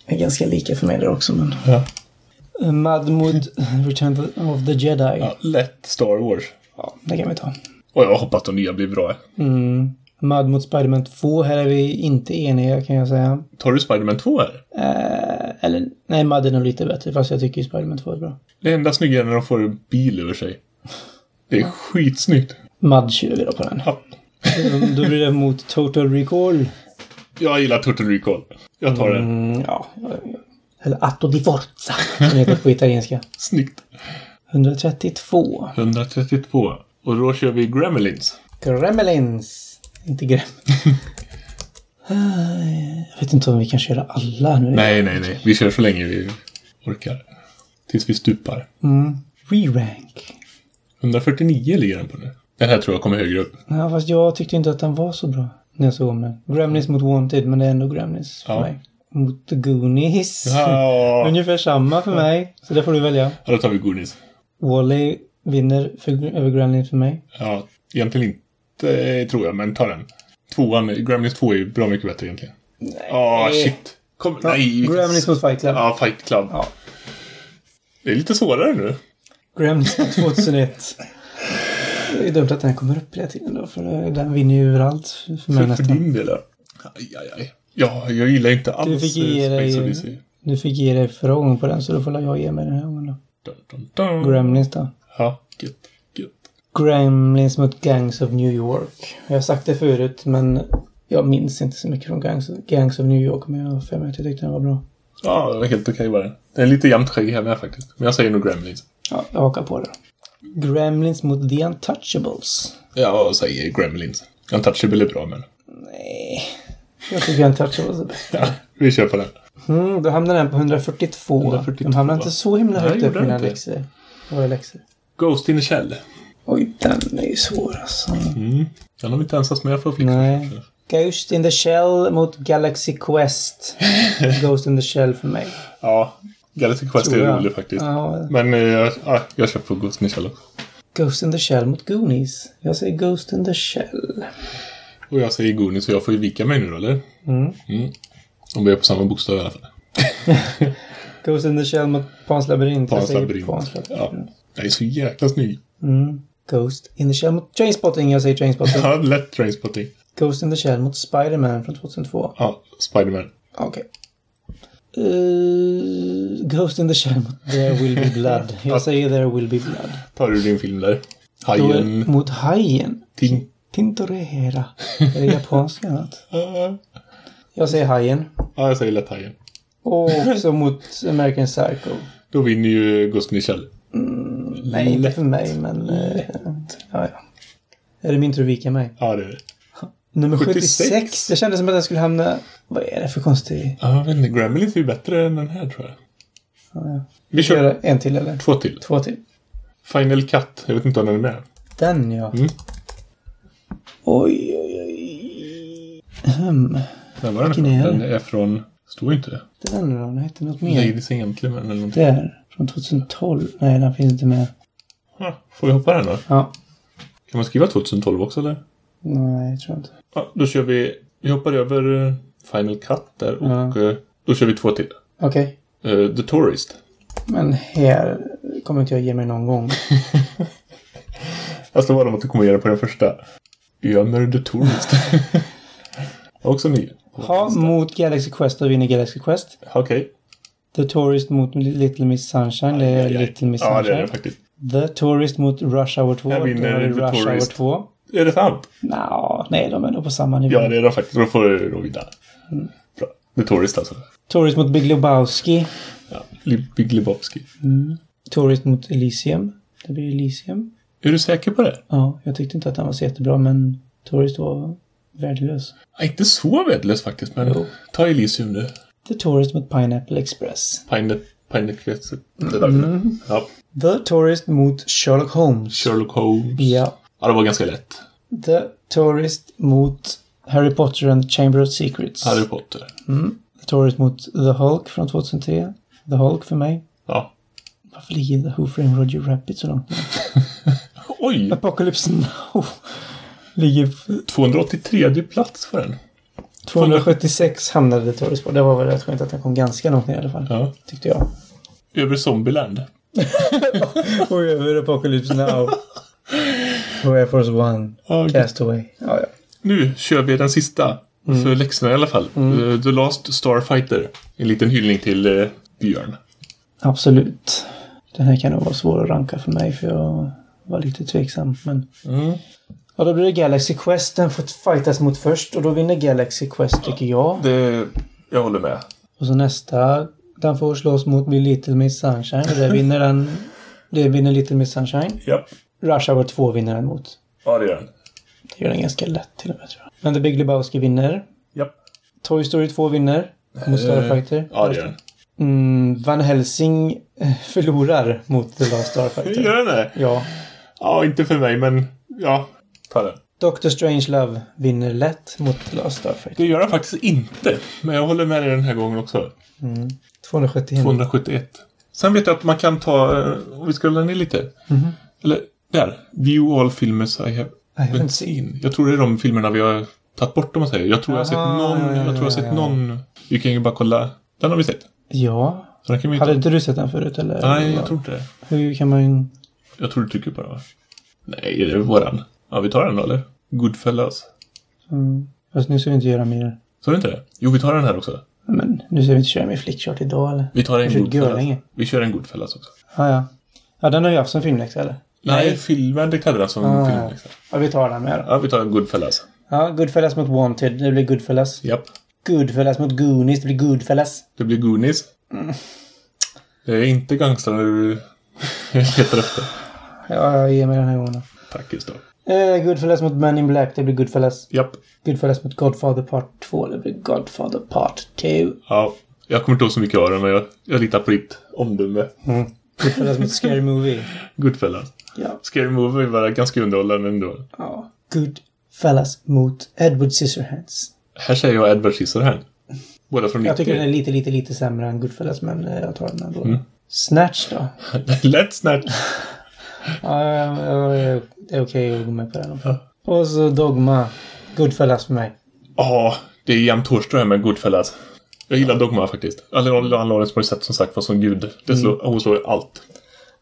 Är ganska lika för mig där också, men... Ja. Eh, Mud mot Return of the Jedi. Ja. Ja, lätt Star Wars. det kan vi ta. Och jag hoppas de nya blir bra. Mm. Mud mot Spiderman 2. Här är vi inte eniga kan jag säga. Tar du Spiderman 2 här? Eh, eller, nej, Mud är nog lite bättre, fast jag tycker Spiderman 2 är bra. Det enda snygga är när de får en bil över sig. Det är skitsnyggt. Mud kör vi då på den. Ja. Då blir det mot Total Recall. Jag gillar Total Recall. Jag tar den. Mm, ja. Eller Atto di Forza, som det heter på italienska. (laughs) Snyggt. 132. 132. Och då kör vi Gremlins. Gremlins. Inte Grem. jag vet inte om vi kan köra alla nu. Nej, nej, nej. Vi kör så länge vi orkar. Tills vi stupar. Mm. Re-rank. 149 ligger den på nu. Den här tror jag kommer högre upp. Ja, fast jag tyckte inte att den var så bra jag såg den. Gremlins mot Wanted, men det är ändå Gremlins för Ja. mig. Mot Goonies. Ja, (laughs) Ungefär samma för mig, så det får du välja. ja då tar vi Goonies. Wally vinner för, över Gremlins för mig. Ja, egentligen inte eh, tror jag, men ta den. Tvåan, Gremlins 2 är ju bra mycket bättre egentligen. Nej. Åh, shit. Kom, nej. vilken- Gremlins mot Fight Club. Ja, Fight Club. Ja. Det är lite svårare nu. Gremlins 2001. Det är dumt att den kommer upp hela tiden då, för den vinner ju överallt för mig För, för nästan. din del. Aj, aj, aj. Ja, jag gillar inte alls Du fick ge eh, Space dig, Odyssey. du fick ge dig förra gången på den, så då får jag ge mig den här gången då. Dun, dun, dun. Gremlins då. Ja, gött, gött. Gremlins mot Gangs of New York. Jag har sagt det förut, men jag minns inte så mycket från Gangs, Gangs of New York, men jag har för mig att jag tyckte den var bra. Ja, det var helt okej bara. Det är lite jämnt skägg här med faktiskt. Men jag säger nog Gremlins. Ja, jag hakar på det. Gremlins mot The Untouchables. Ja, jag säger Gremlins. Untouchable är bra, men... Nej, jag tycker Untouchables är bäst. (laughs) Ja, vi kör på den. Mm, då hamnar den på 142. 142. De hamnar inte så himla högt upp mina läxor. Våra läxor. Ghost in the Shell. Oj, den är ju svår alltså. Mm. Den har vi inte ens haft med för flickan. Nej. Ghost in the Shell mot Galaxy Quest. (laughs) Ghost in the Shell för mig. Ja, Galaxy Quest Tror är jag. rolig faktiskt. Ja, Men eh, ja, jag kör på Ghost in the Shell också. Ghost in the Shell mot Goonies. Jag säger Ghost in the Shell. Och jag säger Goonies så jag får ju vika mig nu då, eller? Mm. Mm. Om vi är på samma bokstav i alla fall. (laughs) Ghost in the Shell mot Pans labyrint. Jag Pans labyrint. Pans Ja. labyrint. Jag är så jäkla snygg. Mm. Ghost in the Shell mot Trainspotting. Jag säger Trainspotting. (laughs) Ja, lätt Trainspotting. Ghost in the Shell mot Spider-Man från 2002. Ja, Spiderman. Okej. Eh, Ghost in the Shell There Will Be Blood. (laughs) Jag säger There Will Be Blood. Tar du din film där? Då är, Hajen. mot Hajen. Tin. Tintorera. Är det japanska något? (laughs) Ja, Jag säger Hajen. jag säger lätt Hajen. Och också mot American Psycho. Då vinner ju Ghost in the Shell. Nej, inte för mig, men... eh, ja, ja. Är det min tur att vika mig? Ja, det är det. Nummer 76. 76. Det kändes som att jag skulle hamna... Vad är det för konstig... Ja, jag vet inte. Gremlins är ju bättre än den här tror jag. Ja, ja. Vi jag kör en till eller? två till. Två till. Final Cut. Jag vet inte om den är med. Den ja. Mm. Oj, oj, oj. Hmm. När var den är? Den är från... Står inte det. Den då? Den hette något mer. Ladies and Gentlemen eller någonting. Där. Från 2012. Nej, den finns inte med. Ja, får vi hoppa den då? Ja. Kan man skriva 2012 också eller? Nej, jag tror inte. Ja, då kör vi... Vi hoppar över eh, Final Cut där och Ja. eh, då kör vi två till. Okej. Eh, The Tourist. Men här kommer inte jag ge mig någon gång. (laughs) Jag står bara om att du kommer göra på den första. Ömer The Tourist. (laughs) också ny. Ha, mot Galaxy Quest och vinner Galaxy Quest. Okej. The Tourist mot Little Miss Sunshine. Det är. Little Miss Ja, det Sunshine. är det faktiskt. The Tourist mot Rush Hour 2. Här Då vinner The Rush Tourist. Hour 2. Är det sant? Nå, nej, de är nog på samma nivå. Ja, det är det faktiskt. Då får då vinna. Bra. The Tourist alltså. Tourist mot Big Lebowski. Ja. Big Lebowski. Tourist mot Elysium. Det blir Elysium. Är du säker på det? Ja, jag tyckte inte att den var så jättebra, men Tourist var värdelös. Ja, inte så värdelös faktiskt, men Jo. ta Elysium nu. The Tourist mot Pineapple Express. Pine... Pine... Det där. Ja. The Tourist mot Sherlock Holmes. Sherlock Holmes. Ja. Ja, det var ganska lätt. The Tourist mot Harry Potter and Chamber of Secrets. Harry Potter. The Tourist mot The Hulk från 2003. The Hulk för mig. Ja. Varför ligger The Who Framed Roger Rabbit så långt? (laughs) Oj! Apocalypse Now (laughs) ligger... 283 plats för den. 276 hamnade The Tourist på. Det var väl rätt skönt att den kom ganska långt ner i alla fall. Ja. Tyckte jag. Över Zombieland. (laughs) Och över Apocalypse Now. Air Force One. Gud. Castaway. Ja, ja. Nu kör vi den sista. För läxorna i alla fall. Eh, The Last Starfighter. En liten hyllning till eh, Björn. Absolut. Den här kan nog vara svår att ranka för mig för jag var lite tveksam. Men... Mm. Ja, då blir det Galaxy Quest. Den får fightas mot först och då vinner Galaxy Quest tycker jag. Det... Jag håller med. Och så nästa, den får slåss mot Little Miss Sunshine. Och det vinner den. Det vinner Little Miss Sunshine. Ja. Rush Hour 2 vinner den mot. Ja, det gör den. Det gör den ganska lätt till och med tror jag. Men The Big Lebowski vinner. Ja. Toy Story 2 vinner. Mot Starfighter. Ja, det gör den. Mm, Van Helsing eh, förlorar mot The Last Starfighter. Gör den det? Ja. Ja, inte för mig, men ja. Ta den. Doctor Strangelove vinner lätt mot The Last Starfighter. Det gör den faktiskt inte. Men jag håller med dig den här gången också. 271. 271. Sen vet jag att man kan ta, eh, om vi scrollar ner lite. Eller där. View all films I have I haven't seen. Jag tror det är de filmerna vi har tagit bort om man säger. Jag tror jag har sett Aha, någon. ja, ja, jag tror jag har sett någon. Vi kan ju bara kolla. Den har vi sett. Ja. Så den kan vi Hade ta. inte du sett den förut eller? Nej, jag tror inte det. Hur kan man... Jag tror du tycker på det va? Nej, är det våran? Ja, vi tar den då eller? Goodfellas. Mm. Fast nu ska vi inte göra mer. Sa du inte det? Jo, vi tar den här också. Men nu ska vi inte köra med flickchart idag eller? Vi tar en Goodfellas. Vi kör en Goodfellas också. Ja, ja. Ja, den har jag haft som filmläxa eller? Nej, filmen, det kallar den som Ah. film. Liksom. Ja, vi tar den med då. Ja, vi tar en Goodfellas. Ja, Goodfellas mot Wanted. Det blir Goodfellas. Japp. Goodfellas mot Goonies. Det blir Goodfellas. Det blir Goonies. Det är inte gangstrarna du (laughs) letar efter. Ja, jag ger mig den här gången. Tack Gustav. Eh, Goodfellas mot Men in Black. Det blir Goodfellas. Japp. Goodfellas mot Godfather Part 2. Det blir Godfather Part 2. Ja, jag kommer inte ihåg så mycket av den, men jag, jag litar på ditt omdöme. Goodfellas mot Scary Movie. (laughs) Goodfellas. Ja. Scary Movie var ganska underhållande ändå. Ja. Good Goodfellas mot Edward Scissorhands. Här säger jag Edward Scissorhands. Båda från 90. Jag tycker den är lite, lite, lite sämre än Goodfellas, men eh, jag tar den ändå. Snatch då? (laughs) Lätt snart. (laughs) Ja, ja, ja, det är okej att gå med på den också. Och så Dogma. Goodfellas för mig. Ja, det är jämnt hårstrå här med Goodfellas. Jag gillar Dogma faktiskt. Allan Lawrence Morissette som sagt var som gud. Det slår, Hon slår allt.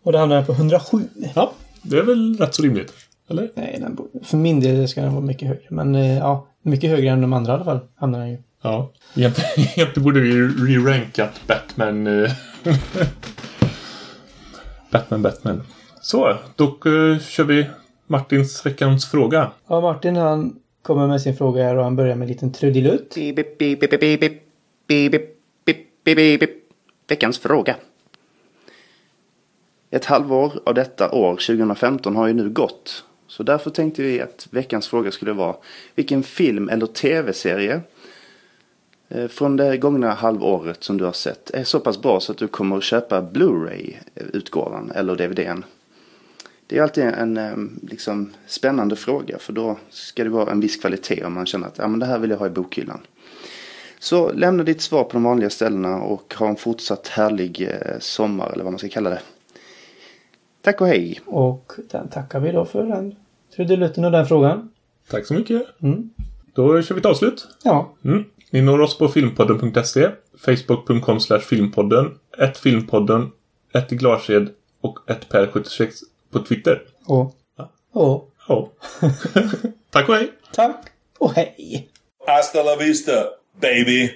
Och det hamnar på 107. Ja, det är väl rätt så rimligt. Eller? Nej, den, för min del ska den vara mycket högre. Men eh, ja, mycket högre än de andra i alla fall. Hamnar den ju. Ja. Egentligen borde vi re-rankat Batman... eh, Batman, Batman. Så, då eh, kör vi Martins veckans fråga. Ja, Martin han kommer med sin fråga här och han börjar med en liten trudelutt. Beep, beep, ett halvår av detta år, 2015, har ju nu gått. Så därför tänkte vi att veckans fråga skulle vara vilken film eller tv-serie eh, från det gångna halvåret som du har sett är så pass bra så att du kommer att köpa Blu-ray-utgåvan eh, eller DVDn. Det är alltid en eh, liksom, spännande fråga för då ska det vara en viss kvalitet om man känner att ja, men det här vill jag ha i bokhyllan. Så lämna ditt svar på de vanliga ställena och ha en fortsatt härlig sommar eller vad man ska kalla det. Tack och hej! Och den tackar vi då för den trudelutten och den frågan. Tack så mycket. Mm. Då kör vi ett avslut. Ja, Mm. Ni når oss på filmpodden.se, facebook.com filmpodden, ett filmpodden, ett i Glarsed och ett per76 på Twitter. Ja. Och... (laughs) Ja. Tack och hej! Tack och hej! Hasta la vista, baby.